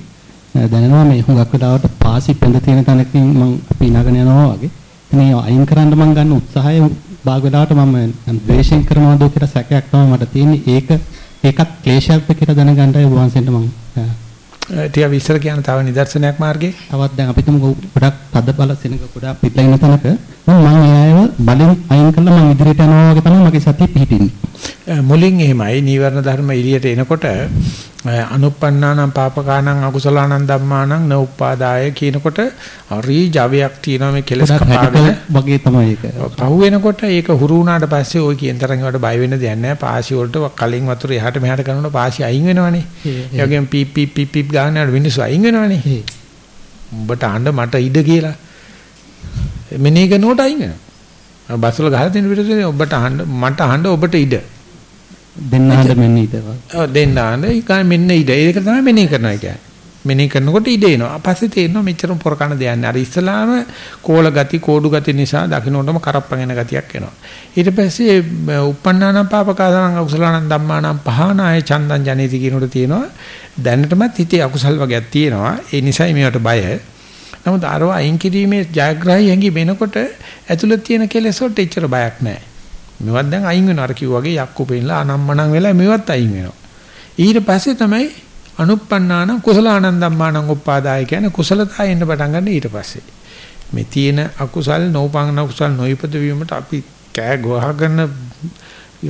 දැනෙනවා මේ හුඟක් වෙලාවට පාසි පෙඳ තියෙන තැනකින් මම පිනගෙන යනවා වගේ. මේ අයින් කරන්න මම ගන්න උත්සාහය භාග වෙලාවට මම ද්වේෂයෙන් කරනවාද කියලා සැකයක් තමයි මට තියෙන්නේ. ඒක ඒකත් ක්ලේශයක්ද කියලා දැනගන්නයි වහන්සේට මම ටික විස්තර කියන තව නිදර්ශනයක් මාර්ගේ තවත් දැන් අපි තුමු ගොඩක් තද බල සෙනඟ ගොඩක් පිටලා ඉන්න තැනක මම ආයව බලෙන් අයින් කළා මම ඉදිරියට යනවා වගේ තමයි මගේ සතිය පිහිටින්නේ මුලින් එහෙමයි නීවරණ ධර්ම එළියට එනකොට අනුප්පන්නානම් පාපකානම් අකුසලානම් ධම්මානම් න උපාදාය කියනකොට හරි ජවයක් තියෙනවා මේ කෙලස් කපාගෙන වගේ තමයි ඒක. පහු වෙනකොට ඒක හුරු වුණාට පස්සේ ওই කියන තරම් ඒවට බය වෙන්න දෙයක් නැහැ. පාසි වලට කලින් වතුර එහාට මෙහාට කරනකොට පාසි අයින් වෙනවනේ. ඒ වගේම පීප් පීප් පීප් පීප් ගානට මිනිස්සු අයින් වෙනවනේ. උඹට අඬ මට ඉඩ කියලා. මෙනේ කරනකොට අයින් වෙනවා. බස්වල ගහලා දෙන විදිහට ඔබට අහන්න මට අහන්න ඔබට ඉඩ. දෙන්නාට මෙන්න ඉඩ ඔව් දෙන්නාට ඒක මෙන්න ඉඩ. ඒක තමයි මෙනේ කරනවා කියන්නේ. මෙනේ කරනකොට ඉඩ එනවා. පස්සේ තේරෙනවා මෙච්චරම පොරකන දෙයක් නෑ. අර ඉස්සලාම කෝල ගති කෝඩු ගති නිසා දකින්නකොටම කරප්පගෙන ගතියක් එනවා. ඊට පස්සේ uppannānaṁ pāpakāsaṁ akusalaṇaṁ dhammānaṁ pahānāya චන්දං ජනේති කියනකොට තියෙනවා. දැනටමත් හිතේ අකුසල් වගේක් තියෙනවා. ඒ නිසායි මේවට බය නමුත් අරව අයින් කිරීමේ ජයග්‍රහී හැඟි වෙනකොට ඇතුළත තියෙන කෙලෙස් වලට එච්චර බයක් නැහැ. මේවත් දැන් අයින් වෙනවා. අර කිව්වාගේ යක්කු පෙන්නලා අනම්මනම් වෙලා මේවත් අයින් වෙනවා. ඊට පස්සේ තමයි අනුප්පන්නාන කුසලානං ධම්මානං උපාදාය කියන කුසලතා එන්න පටන් ගන්න ඊට පස්සේ. මේ තියෙන අකුසල් නෝපං කුසල් නොයිපද වීමට අපි කෑ ගහගෙන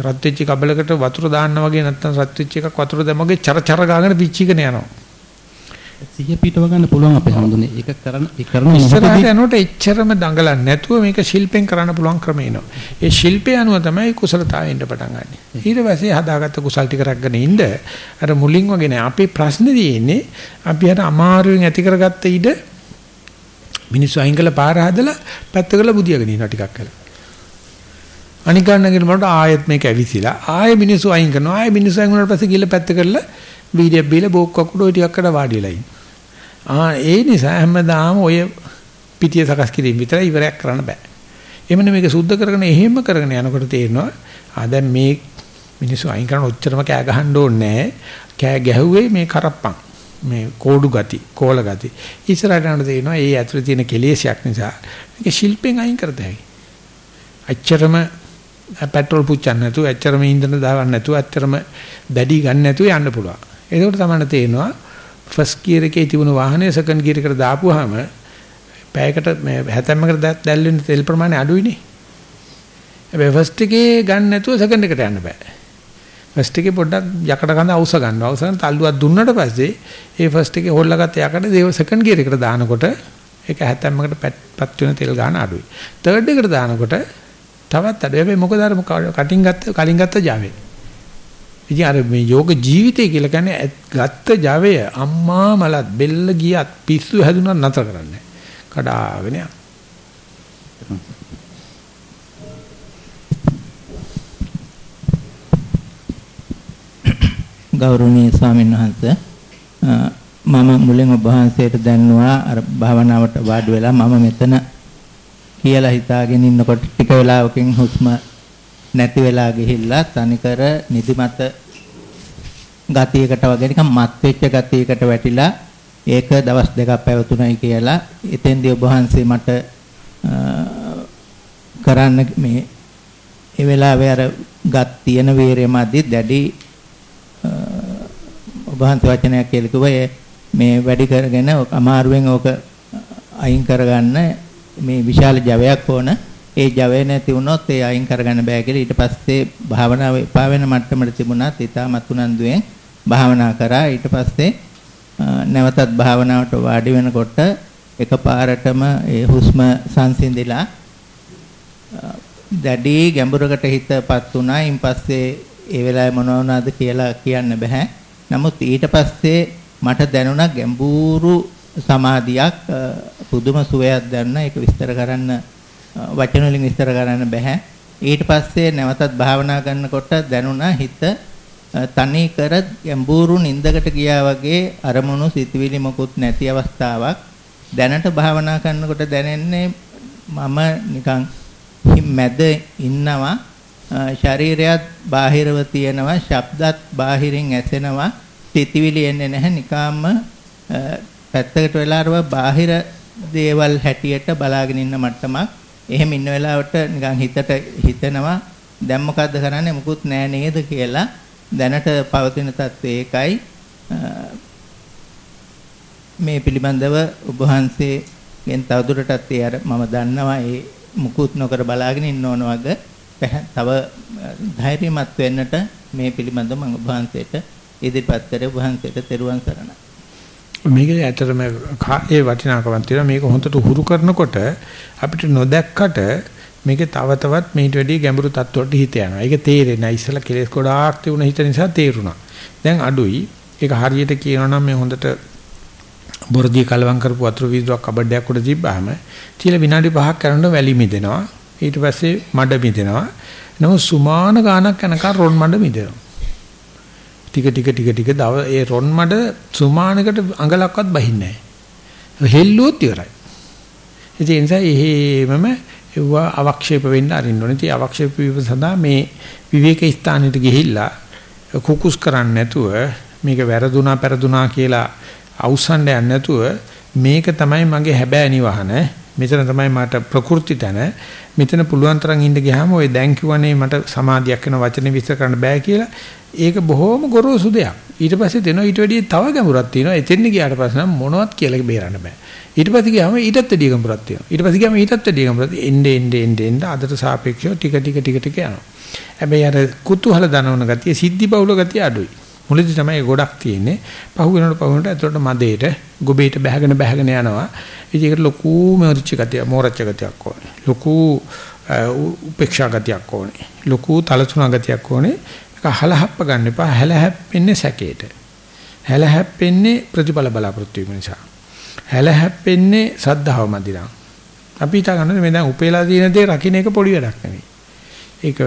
රත් වෙච්ච කබලකට වතුර දාන්න වගේ නැත්නම් රත් වෙච්ච එකක් වතුර දැමගේ චර චර ගාගෙන පිච්චිගෙන යනවා. සිහිය පිටව ගන්න පුළුවන් අපේ හැමෝනේ. ඒක කරන ඒ කරන ඉස්සරහට යනකොට එච්චරම දඟලන්නේ නැතුව මේක ශිල්පෙන් කරන්න පුළුවන් ක්‍රම එනවා. ඒ ශිල්පය අනුව තමයි කුසලතාවය එන්න පටන් ගන්න. ඊට පස්සේ හදාගත්ත කුසල් ටික රැගෙන ඉන්න අර මුලින් වගේ නෑ. අපේ ප්‍රශ්නේ තියෙන්නේ අපි අර අමාරුවෙන් ඇති කරගත්ත ඉඩ මිනිස්සු අයින් කළ පාර හදලා පැත්ත කරලා බුදියාගෙන ඉන්නවා ටිකක් කළා. අනික ගන්නගෙන මට ආයෙත් මේක ඇවිසිලා ආයෙ මිනිස්සු අයින් කරනවා ආයෙ මිනිස්සු අයින් වුණාට පස්සේ ගිහලා පැත්ත කරලා වීඩියෝ බීලා බෝක් කකුඩ ඔය ටිකක් කඩ වාඩි වෙලා ඉන්න. ආ ඒ නිසා හැමදාම ඔය පිටිය සකස් කිරීම විතරයි ඉවරයක් කරන්න බෑ. එමෙන්න මේක සුද්ධ කරගෙන එහෙම කරගෙන යනකොට තේරෙනවා ආ දැන් මේ මිනිස්සු අයින් කරන ඔච්චරම කෑ ගහන්න ඕනේ කෑ ගැහුවේ මේ කරප්පන් මේ කෝඩු ගති කෝල ගති ඉස්සරහට යනකොට තේරෙනවා ඒ ඇතුලේ තියෙන කෙලෙසයක් නිසා මේක ශිල්පෙන් අයින් කරතයි. අච්චරම පෙට්‍රල් පුච්චන්න නැතුව ඇච්චරම ඉන්ධන දාවන්න නැතුව ඇච්චරම දැඩි ගන්න නැතුව යන්න පුළුවන්. ඒකෝට තමයි තේරෙනවා ෆස්ට් ගියර් එකේ තිබුණු වාහනේ සෙකන්ඩ් ගියර් එකට දාපුවාම පැයකට මේ 70කට දැල් වෙන තෙල් ප්‍රමාණය අඩුයිනේ. හැබැයි ෆස්ට් එකේ ගන්න නැතුව සෙකන්ඩ් එකට යන්න බෑ. ෆස්ට් එකේ පොඩ්ඩක් යකඩ කඳ අවශ්‍ය ගන්නවා. අවසන් තල්ලුවක් දුන්නට පස්සේ ඒ ෆස්ට් එකේ හොල්ලාගත්ත යකඩ දේව සෙකන්ඩ් ගියර් එකට දානකොට ඒක 70කට පත් වෙන තෙල් ගාන අඩුයි. තර්ඩ් එකට දානකොට තවත් අඩුයි. හැබැයි මොකද අර කටින් ගත්ත කලින් ගත්ත Java ඉතින් අර මේ යෝග ජීවිතය කියලා කියන්නේ ගත්ත Javaය අම්මා මලත් බෙල්ල ගියත් පිස්සු හැදුනත් නතර කරන්නේ කඩාගෙන යන ගෞරවනීය ස්වාමීන් වහන්සේ මම මුලින් ඔබ වහන්සේට දැන්නුවා අර භාවනාවට වාඩි වෙලා මම මෙතන කියලා හිතාගෙන ඉන්නකොට ටික වෙලාවකින් හුස්ම නැති වෙලා ගිහිල්ලා තනිකර නිදිමත ගතියකට වගේ නිකන් මත් වෙච්ච ගතියකට වැටිලා ඒක දවස් දෙකක් පැවතුණයි කියලා එතෙන්දී ඔබ වහන්සේ මට කරන්න මේ ඒ වෙලාවේ අර ගත් තියෙන වීරය මැදි දැඩි ඔබ වහන්සේ වචනයක් කියලා කිව්වා මේ වැඩි කරගෙන අමාරුවෙන් ඕක අයින් කරගන්න මේ විශාල ජවයක් ඕන. ඒ ජවය නැති වුණොත් ඒ අයින් කරගන්න බෑ කියලා ඊට පස්සේ භාවනාව එපා වෙන මට්ටමට තිබුණත් ඊටමත් උනන්දුවෙන් භාවනා කරා ඊට පස්සේ නැවතත් භාවනාවට වාඩි වෙනකොට එකපාරටම ඒ හුස්ම සංසිඳිලා දැඩි ගැඹුරකට හිතපත් වුණා. ඊන් පස්සේ ඒ වෙලාවේ මොන වුණාද කියලා කියන්න බෑ. නමුත් ඊට පස්සේ මට දැනුණා ගැඹුරු සමාධියක් පුදුම සුවයක් දැනුණා. ඒක විස්තර කරන්න වචන වලින් විස්තර කරන්න බෑ. ඊට පස්සේ නැවතත් භාවනා කරනකොට දැනුණා හිත තනි කර ගැඹුරු නින්දකට ගියා වගේ අරමුණු සිතුවිලි මොකුත් නැති අවස්ථාවක්. දැනට භාවනා කරනකොට දැනෙන්නේ මම නිකන් මැද ඉන්නවා. ශරීරයත් බාහිරව තියෙනවා ශබ්දත් බාහිරින් ඇසෙනවා. සිතුවිලි එන්නේ නැහැ. නිකාම්ම පැත්තකට වෙලාවව බාහිර දේවල් හැටියට බලාගෙන ඉන්න මට්ටමක්. එහෙම ඉන්න වෙලාවට නිකන් හිතට හිතෙනවා දැන් මොකද්ද කරන්නේ? මුකුත් නෑ නේද? කියලා දැනට පවතින තත්ත්වය ඒකයි. මේ පිළිබඳව ඔබ වහන්සේගෙන් තවදුරටත් ඒ අර මම දන්නවා ඒ මුකුත් නොකර බලාගෙන ඉන්න ඕන වගේ තව ධෛර්යමත් වෙන්නට මේ පිළිබඳව මම ඔබ වහන්සේට ඉදිරිපත් කරේ ඔබ වහන්සේට තෙරුවන් සරණයි. මේකේ ඇත්තටම ඒ වටිනාකමක් තියෙනවා මේක හොඳට හුරු කරනකොට අපිට නොදැක්කට මේකේ තව තවත් මේට වැඩි ගැඹුරු තත්ත්වවලට හිත යනවා. ඒක තේරෙන්නේ නැහැ. ඉස්සලා කෙලෙස් ගොඩාක් තිබුණ හිත නිසා තේරුණා. දැන් අඩුයි. ඒක හරියට කියනවා නම් මේ හොඳට බොරදී කලවම් කරපු වතුර වීදුරක් කබඩයක් උඩ තිබ්බාම තියලා විනාඩි 5ක් කරනකොට වැලි මිදෙනවා. ඊට පස්සේ මඩ මිදෙනවා. නමුත් සුමාන ගානක් යනකම් රොන් මඩ මිදෙනවා. ටික ටික ටික ටික දව ඒ රොන් මඩ සුමානකට අඟලක්වත් බහින්නේ නැහැ. හෙල්ලුවොත් ඉවරයි. ඒ නිසා එහෙමම ඒවා අවක්ෂේප වෙන්න අරින්න ඕනේ. ඉතින් අවක්ෂේප වීම සඳහා මේ විවේක ස්ථානෙට ගිහිල්ලා කුකුස් කරන්නේ නැතුව මේක වැරදුනා පෙරදුනා කියලා අවසන් යන්නේ නැතුව මේක තමයි මගේ හැබෑ නිවහන. මෙතන තමයි මට ප්‍රකෘති තන. මෙතන පුළුවන් තරම් ඉඳ ගියාම ওই දැන් කිව්වනේ මට සමාධියක් වෙන වචනේ විස්තර කරන්න බෑ කියලා. ඒක බොහොම ගොරෝසු දෙයක්. ඊට පස්සේ දෙනවා ඊට වැඩිය තව ගැඹුරක් තියෙනවා. එතෙන් ගියාට පස්සේ නම් මොනවත් කියලා බේරන්න බෑ. ඊට පස්සේ ගියාම ඊටත් වැඩිය ගැඹුරක් තියෙනවා. ඊට පස්සේ ගියාම ඊටත් වැඩිය ගැඹුරක් එන්නේ එන්නේ එන්නේ එන්නේ අදට සාපේක්ෂව ටික ටික ටික ටික යනවා. හැබැයි අර කුතුහල දනවන ගතිය සිද්ධි බහුල ගතිය අඩුයි. මුලදී තමයි ගොඩක් තියෙන්නේ. පහු වෙනකොට පහු වෙනකොට ඇතුළට මදේට ගොබේට බැහැගෙන බැහැගෙන යනවා. ඉතින් ඒකට ලොකු මොරිච්ච ගතිය මොරච්ච ගතියක් ඕනේ. ලොකු උපේක්ෂා ගතියක් ඕනේ. ලොකු තලතුණ ගතියක් ඕනේ. ඒක හලහප්ප ගන්න එපා. හැලහැප්පෙන්නේ සැකේට. හැලහැප්පෙන්නේ ප්‍රතිඵල බලාපොරොත්තු වීම නිසා. හැලහැප්පෙන්නේ සද්ධාව මදිනම්. අපි හිතා ගන්නද මේ දැන් උපේලා තියෙන දේ රකින්න එක පොඩි වැඩක් නෙවෙයි. ඒක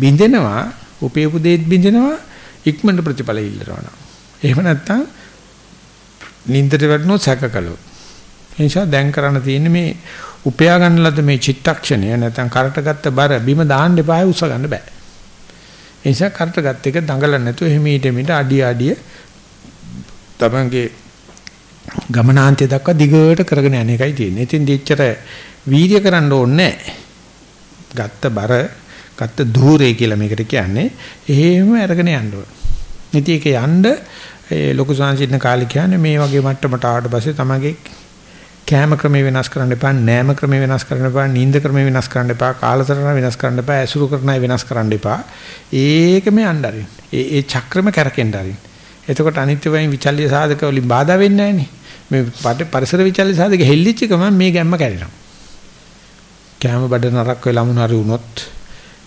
බින්දෙනවා, උපේපු දේත් බින්දෙනවා, ඉක්මනට ප්‍රතිඵල ඉල්ලනවා. එහෙම නැත්නම් නින්දට වැටුණොත් සැකකලොත්. ඒ නිසා දැන් කරන්න තියෙන්නේ මේ උපයා ගන්න ලද මේ චිත්තක්ෂණය නැත්නම් කරට ගත්ත බර බිම දාන්න එපා උස ගන්න බෑ. ඒ නිසා කරට ගත්ත එක දඟලන්න නැතුව එහිමීට මිට අඩිය අඩිය තමන්ගේ ගමනාන්තය දක්වා දිගට කරගෙන යන එකයි තියෙන්නේ. ඉතින් දෙච්චර වීර්ය කරන්න ඕනේ ගත්ත බර ගත්ත ධූරේ කියලා මේකට කියන්නේ එහෙම අරගෙන යන්න ඕන. ඉතින් ඒක යන්න ඒ ලොකු සංසිඳන කාලේ කියන්නේ මේ වගේ මට්ටමට ආවට පස්සේ තමගේ කෑම ක්‍රමේ වෙනස් කරන්න එපා, නෑම ක්‍රමේ වෙනස් කරන්න එපා, නිින්ද ක්‍රමේ වෙනස් කරන්න එපා, කාලසටහන වෙනස් කරන්න එපා, ඇසුරු කරන අය වෙනස් කරන්න එපා. ඒකම යන්න ආරින්. ඒ ඒ චක්‍රම කරකෙන්න ආරින්. එතකොට අනිත්‍ය වයින් විචල්්‍ය සාධක වලින් බාධා වෙන්නේ නැහනේ. මේ පරිසර විචල්්‍ය සාධක හෙල්ලිච්ච ගමන් මේ ගැම්ම කැඩෙනවා. කෑම බඩ නරක් වෙලා මොන හරි වුණොත්,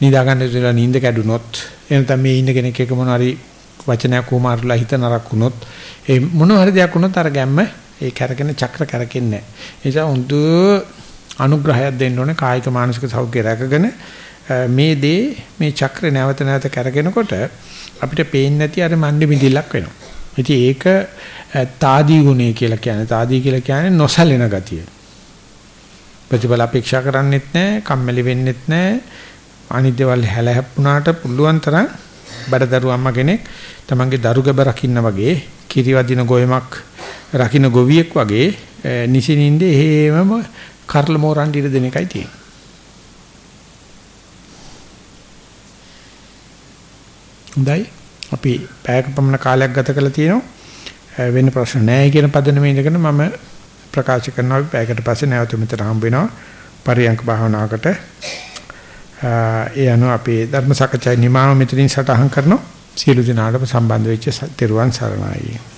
නිදා ගන්න ඉතලා නිින්ද කැඩුනොත්, එනතම මේ ඉන්න කෙනෙක් එක මොන හරි වචනයක් කුමාරලා හිත නරක් වුණොත්, ඒ මොන හරි දෙයක් වුණොත් අර ගැම්ම ඒ කැරගෙන චක්‍ර කැරකෙන්නේ නැහැ. ඒ නිසා හොඳ අනුග්‍රහයක් දෙන්න ඕනේ කායික මානසික සෞඛ්‍ය රැකගෙන මේ දේ මේ චක්‍රේ නැවත නැවත කැරගෙනකොට අපිට පේන්නේ නැති අර මණ්ඩි මිදිලක් වෙනවා. ඉතින් ඒක తాදී ගුණය කියලා කියන්නේ. తాදී කියලා කියන්නේ නොසැලෙන ගතිය. ප්‍රතිඵල අපේක්ෂා කරන්නෙත් නැහැ, කම්මැලි වෙන්නෙත් නැහැ. අනිත් දේවල් හැලහැප්පුණාට පුළුවන් තරම් බඩදරු අම්මා කෙනෙක් තමන්ගේ දරු ගැබ රකින්න වගේ කිරිවදින ගොයමක් රකින්න ගොවියෙක් වගේ නිසිනින්ද එහෙමම කරල මෝරන් ඉර දෙන එකයි තියෙන්නේ. හොඳයි. අපි පැයක පමණ කාලයක් ගත කරලා තියෙනවා. වෙන ප්‍රශ්න නැහැ කියන පදනමේ ඉඳගෙන මම ප්‍රකාශ කරනවා අපි පැයකට පස්සේ නැවත මෙතන හම්බ වෙනවා. පරියංක භාවනාවකට ඒ අනුව අපේ ධර්ම සාකච්ඡා නිමාව මෙතනින් සටහන් කරනවා. සියලු දෙනාටම සම්බන්ධ වෙච්ච තෙරුවන් සරණයි.